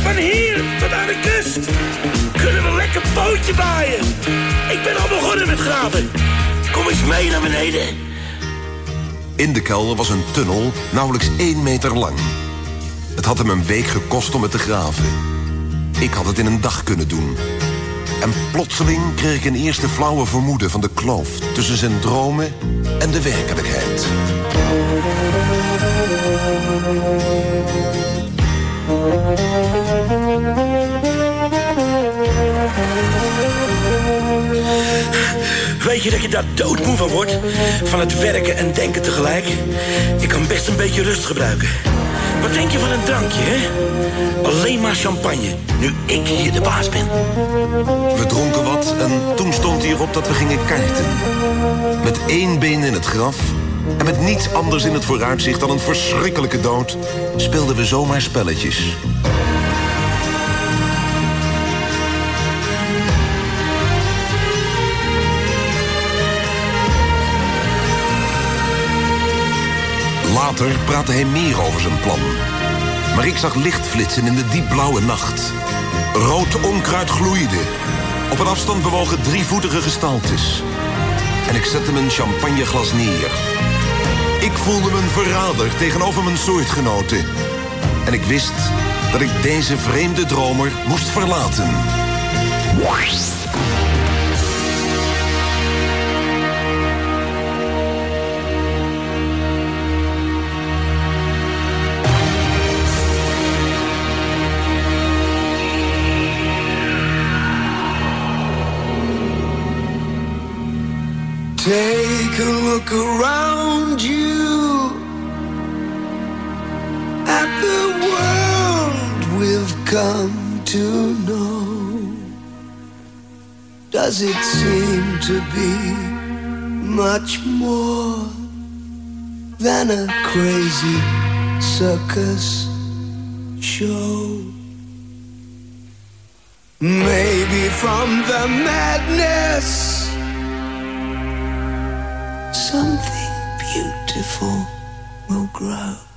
van hier tot aan de kust. Kunnen we lekker bootje baaien. Ik ben al begonnen met graven. Kom eens mee naar beneden. In de kelder was een tunnel nauwelijks één meter lang. Het had hem een week gekost om het te graven. Ik had het in een dag kunnen doen. En plotseling kreeg ik een eerste flauwe vermoeden van de kloof... tussen zijn dromen en de werkelijkheid. Weet je dat je daar doodmoe van wordt? Van het werken en denken tegelijk? Ik kan best een beetje rust gebruiken. Wat denk je van een drankje, hè? Alleen maar champagne, nu ik hier de baas ben. We dronken wat en toen stond hierop dat we gingen karten. Met één been in het graf en met niets anders in het vooruitzicht dan een verschrikkelijke dood... speelden we zomaar spelletjes. Later praatte hij meer over zijn plan. Maar ik zag licht flitsen in de diepblauwe nacht. Rood onkruid gloeide. Op een afstand bewogen drievoetige gestaltes. En ik zette mijn champagneglas neer. Ik voelde me een verrader tegenover mijn soortgenoten. En ik wist dat ik deze vreemde dromer moest verlaten. Take a look around you at the world we've come to know. Does it seem to be much more than a crazy circus show? Maybe from the madness something beautiful will grow.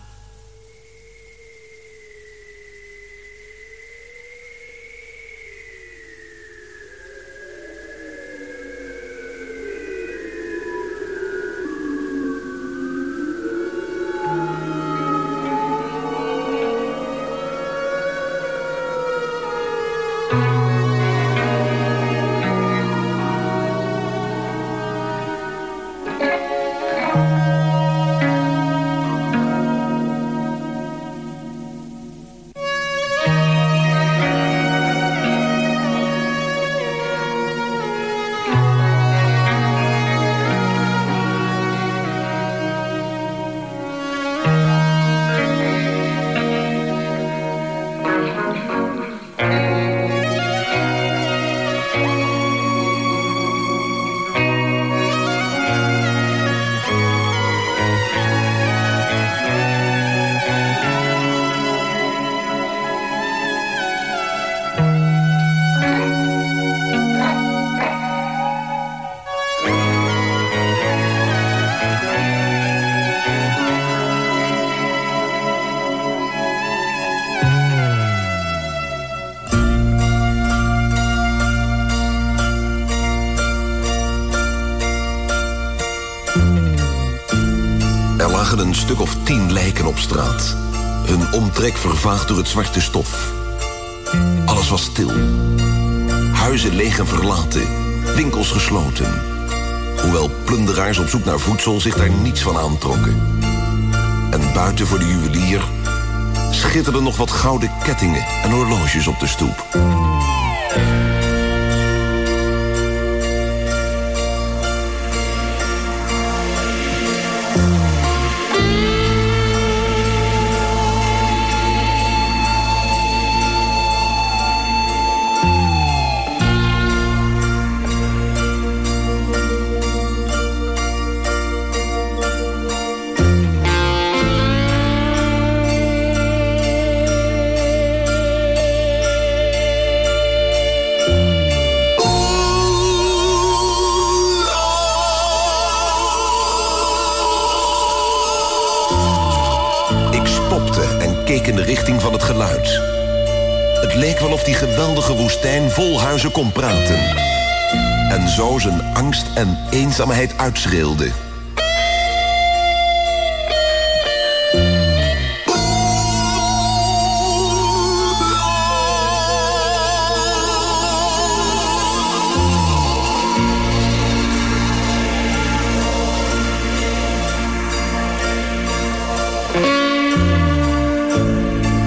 Door het zwarte stof. Alles was stil. Huizen leeg en verlaten. Winkels gesloten. Hoewel plunderaars op zoek naar voedsel zich daar niets van aantrokken. En buiten voor de juwelier schitterden nog wat gouden kettingen en horloges op de stoep. Leek wel of die geweldige woestijn vol huizen kon praten. En zo zijn angst en eenzaamheid uitschreeuwde.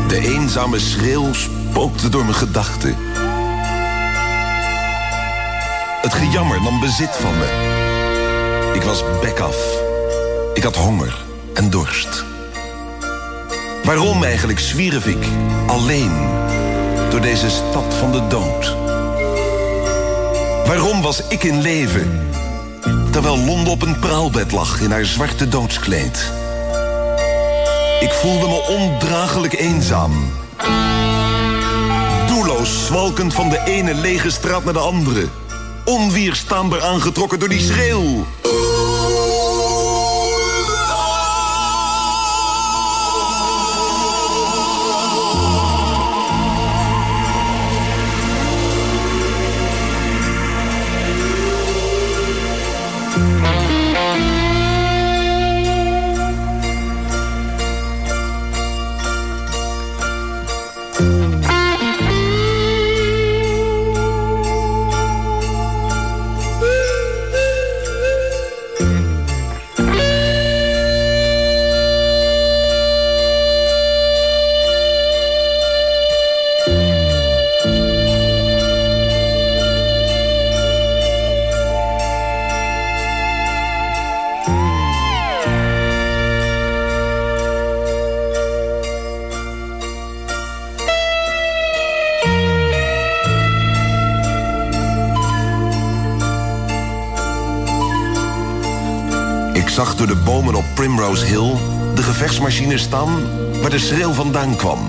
De eenzame schreeuw spookte door mijn gedachten. Het gejammer nam bezit van me. Ik was bek af. Ik had honger en dorst. Waarom eigenlijk zwierf ik alleen door deze stad van de dood? Waarom was ik in leven terwijl Londen op een praalbed lag in haar zwarte doodskleed? Ik voelde me ondraaglijk eenzaam. Zwalkend van de ene lege straat naar de andere. Onweerstaanbaar aangetrokken door die schreeuw. Hill de gevechtsmachine staan waar de schreeuw vandaan kwam.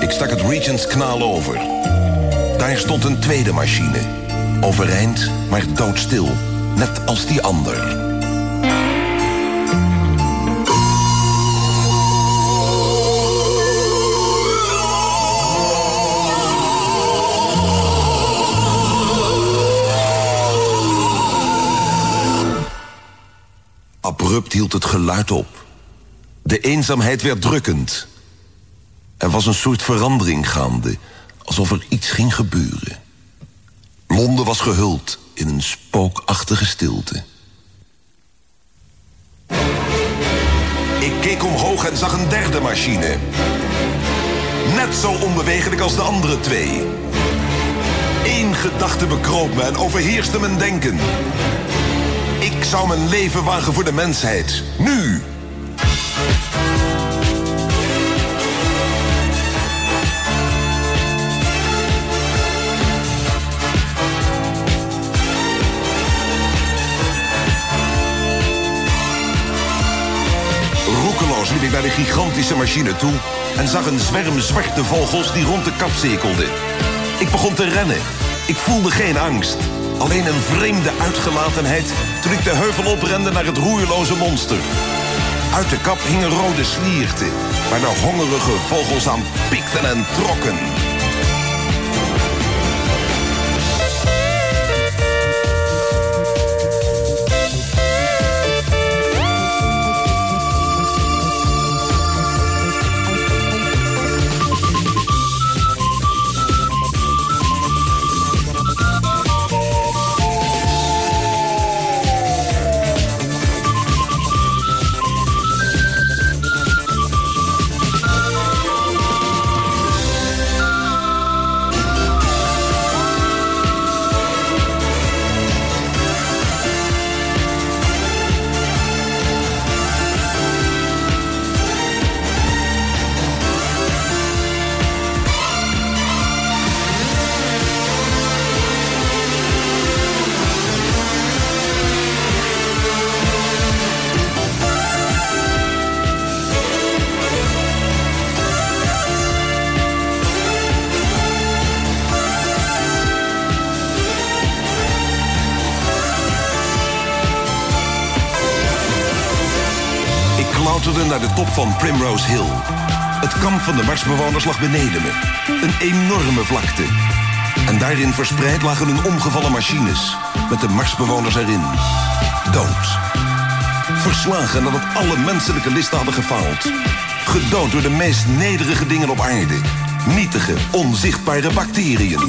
Ik stak het Regents kanaal over. Daar stond een tweede machine. Overeind, maar doodstil. Net als die ander. Abrupt hield het geluid op. De eenzaamheid werd drukkend. Er was een soort verandering gaande, alsof er iets ging gebeuren. Londen was gehuld in een spookachtige stilte. Ik keek omhoog en zag een derde machine. Net zo onbewegelijk als de andere twee. Eén gedachte bekroop me en overheerste mijn denken. Ik zou mijn leven wagen voor de mensheid. Nu! Roekeloos liep ik naar de gigantische machine toe... en zag een zwerm zwarte vogels die rond de kap zekelden. Ik begon te rennen. Ik voelde geen angst. Alleen een vreemde uitgelatenheid toen ik de heuvel oprende naar het roerloze monster. Uit de kap hingen rode slierten, waar de hongerige vogels aan pikten en trokken. Primrose Hill. Het kamp van de Marsbewoners lag beneden me. Een enorme vlakte. En daarin verspreid lagen hun omgevallen machines... met de Marsbewoners erin. Dood. Verslagen nadat alle menselijke listen hadden gefaald. Gedood door de meest nederige dingen op aarde. Nietige, onzichtbare bacteriën.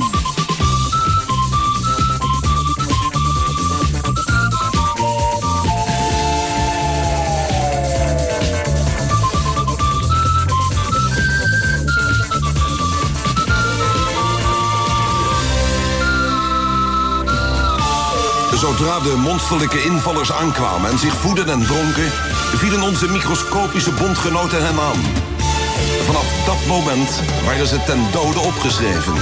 Zodra de monsterlijke invallers aankwamen en zich voeden en dronken... vielen onze microscopische bondgenoten hen aan. Vanaf dat moment waren ze ten dode opgeschreven.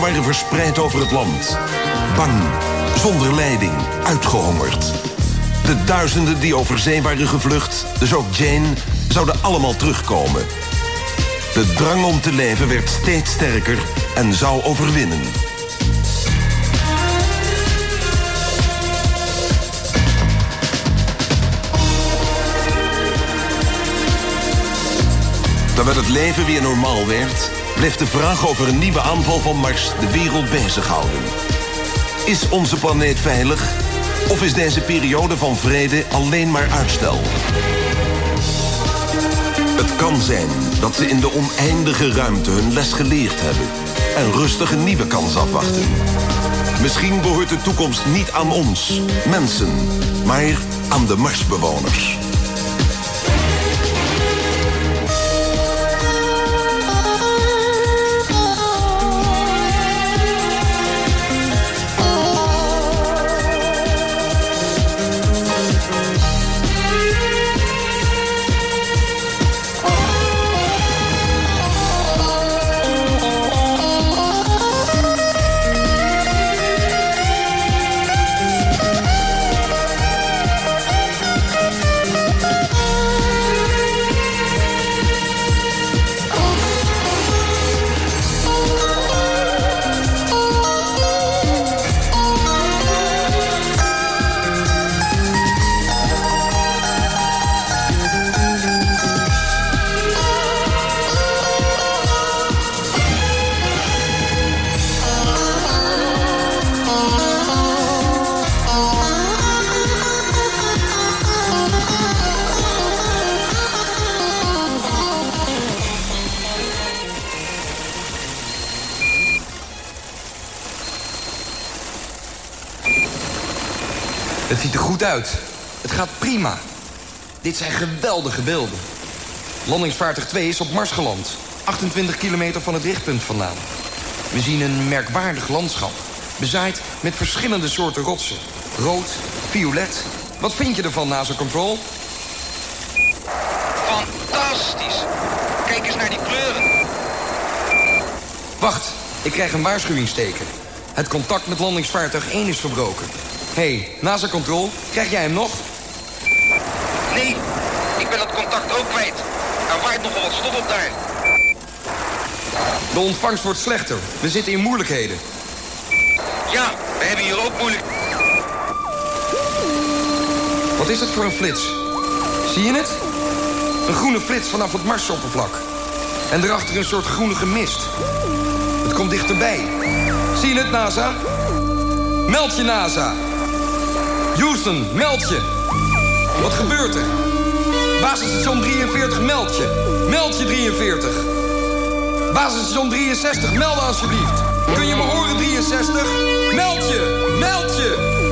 Mensen waren verspreid over het land. Bang, zonder leiding, uitgehongerd. De duizenden die over zee waren gevlucht, dus ook Jane, zouden allemaal terugkomen. De drang om te leven werd steeds sterker en zou overwinnen. Terwijl het leven weer normaal werd, bleef de vraag over een nieuwe aanval van Mars de wereld bezighouden. Is onze planeet veilig? Of is deze periode van vrede alleen maar uitstel? Het kan zijn dat ze in de oneindige ruimte hun les geleerd hebben en rustig een nieuwe kans afwachten. Misschien behoort de toekomst niet aan ons, mensen, maar aan de Marsbewoners. Uit. Het gaat prima. Dit zijn geweldige beelden. Landingsvaartuig 2 is op Mars geland. 28 kilometer van het richtpunt vandaan. We zien een merkwaardig landschap. Bezaaid met verschillende soorten rotsen. Rood, violet. Wat vind je ervan, NASA Control? Fantastisch. Kijk eens naar die kleuren. Wacht, ik krijg een waarschuwingsteken. Het contact met landingsvaartuig 1 is verbroken. Hé, hey, NASA Control, krijg jij hem nog? Nee, ik ben dat contact ook kwijt. Er waait nogal wat stof op daar. De ontvangst wordt slechter. We zitten in moeilijkheden. Ja, we hebben hier ook moeilijk... Wat is het voor een flits? Zie je het? Een groene flits vanaf het Marsoppervlak. En daarachter een soort groenige mist. Het komt dichterbij. Zie je het, NASA? Meld je, NASA. Houston, meld je. Wat gebeurt er? Basisstation 43, meld je. Meld je 43. Basisstation 63, meld alsjeblieft. Kun je me horen, 63? Meld je, meld je.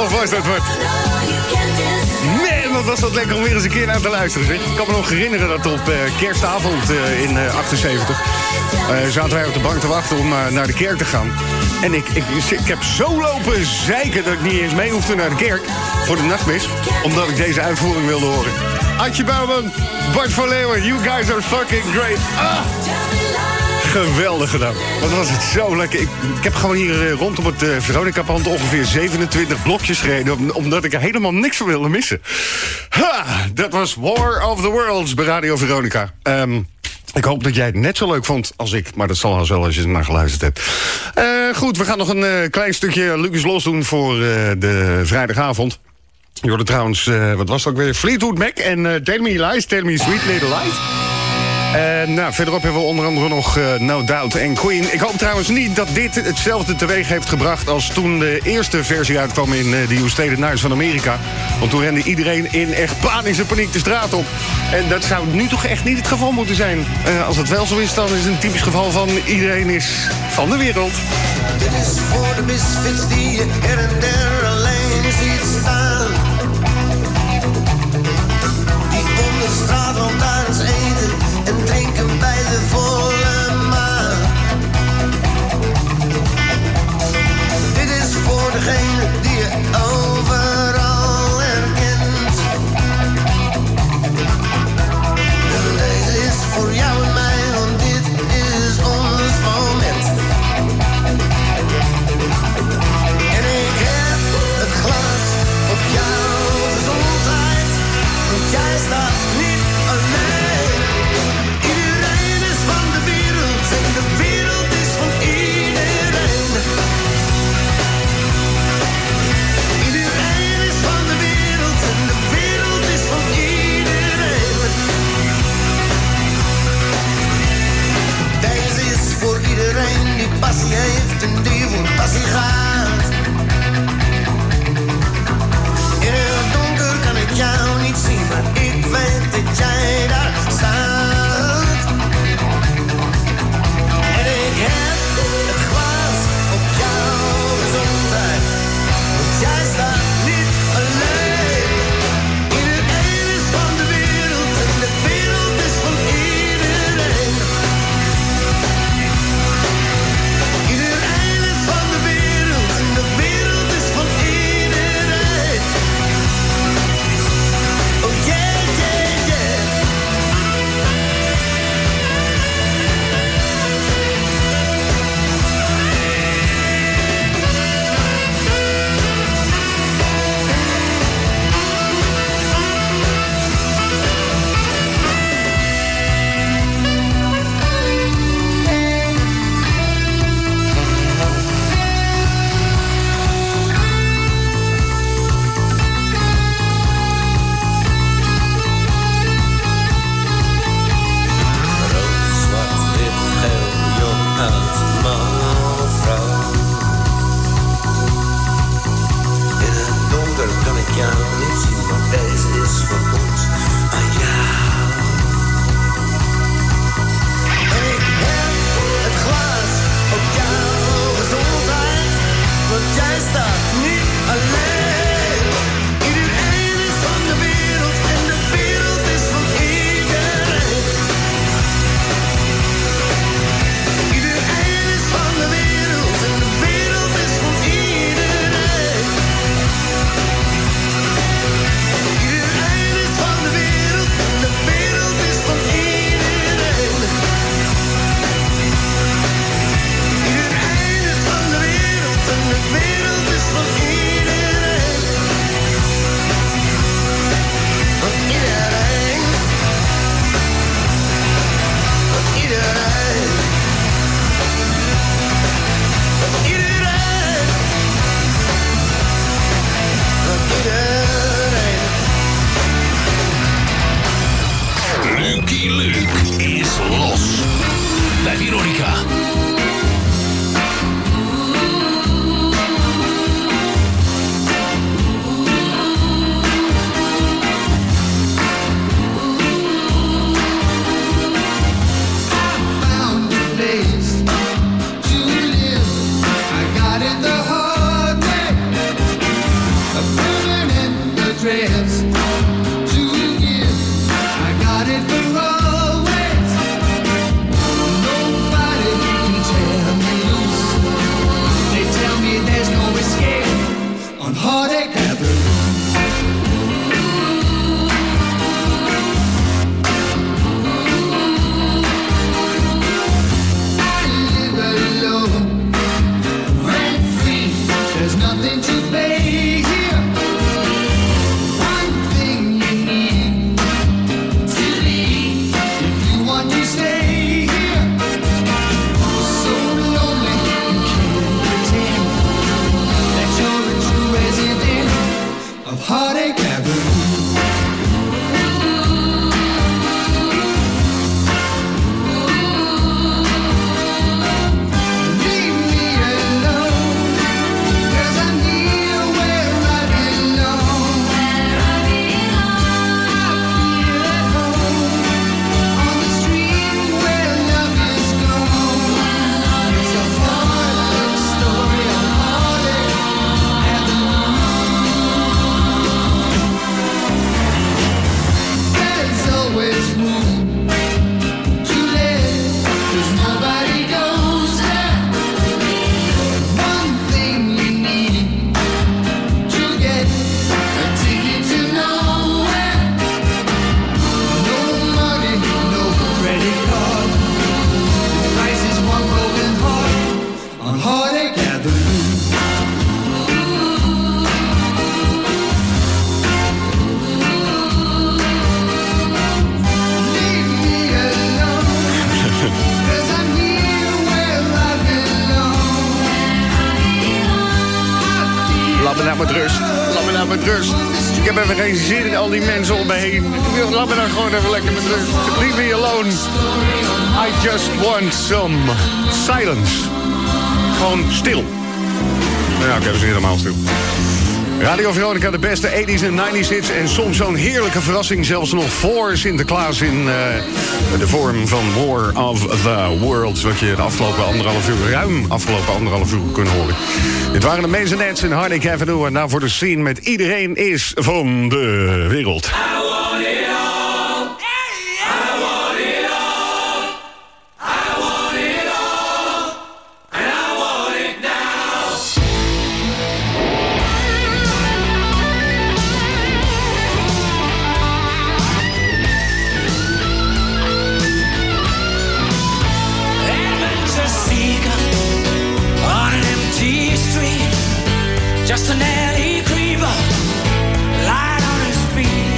Of was dat wat? Man, wat was dat lekker om weer eens een keer naar te luisteren. Zeg. Ik kan me nog herinneren dat op eh, kerstavond eh, in eh, 78... eh, zaten wij op de bank te wachten om naar de kerk te gaan. En ik, ik, ik heb zo lopen zeiken dat ik niet eens mee hoefde naar de kerk... voor de nachtmis, omdat ik deze uitvoering wilde horen. Adje Bouwman, Bart van Leeuwen, you guys are fucking great. Ah! Geweldig gedaan. Wat was het zo lekker. Ik, ik heb gewoon hier eh, rondom het uh, Veronica-pand ongeveer 27 blokjes gereden... om- omdat ik er helemaal niks van wilde missen. Ha! Dat was War of the Worlds bij Radio Veronica. Ehm, ik hoop dat jij het net zo leuk vond als ik. Maar dat zal wel zo als je er naar geluisterd hebt. Eh, goed, we gaan nog een eh, klein stukje Lucas Los doen voor eh, de vrijdagavond. Je trouwens, eh, wat was het ook weer? Fleetwood Mac en eh, Tell Me Lies, Tell Me Sweet Little Lies. En nou, verderop hebben we onder andere nog eh, No Doubt en Queen. Ik hoop trouwens niet dat dit hetzelfde teweeg heeft gebracht... als toen de eerste versie uitkwam in eh, de You State Nights van Amerika. Want toen rende iedereen in echt panische paniek de straat op. En dat zou nu toch echt niet het geval moeten zijn. Eh, als dat wel zo is, dan is het een typisch geval van... iedereen is van de wereld. Dit is voor de misfits die. Die om de en drinken weet 80s en 90s. En soms zo'n heerlijke verrassing, zelfs nog voor Sinterklaas in eh, de vorm van War of the Worlds. Wat je de afgelopen anderhalf uur, ruim afgelopen anderhalf uur kunnen horen. Dit waren de Masonets in Kevin Avenue. En daarvoor de scene met iedereen is van de wereld. Just an alley creeper, light on his feet.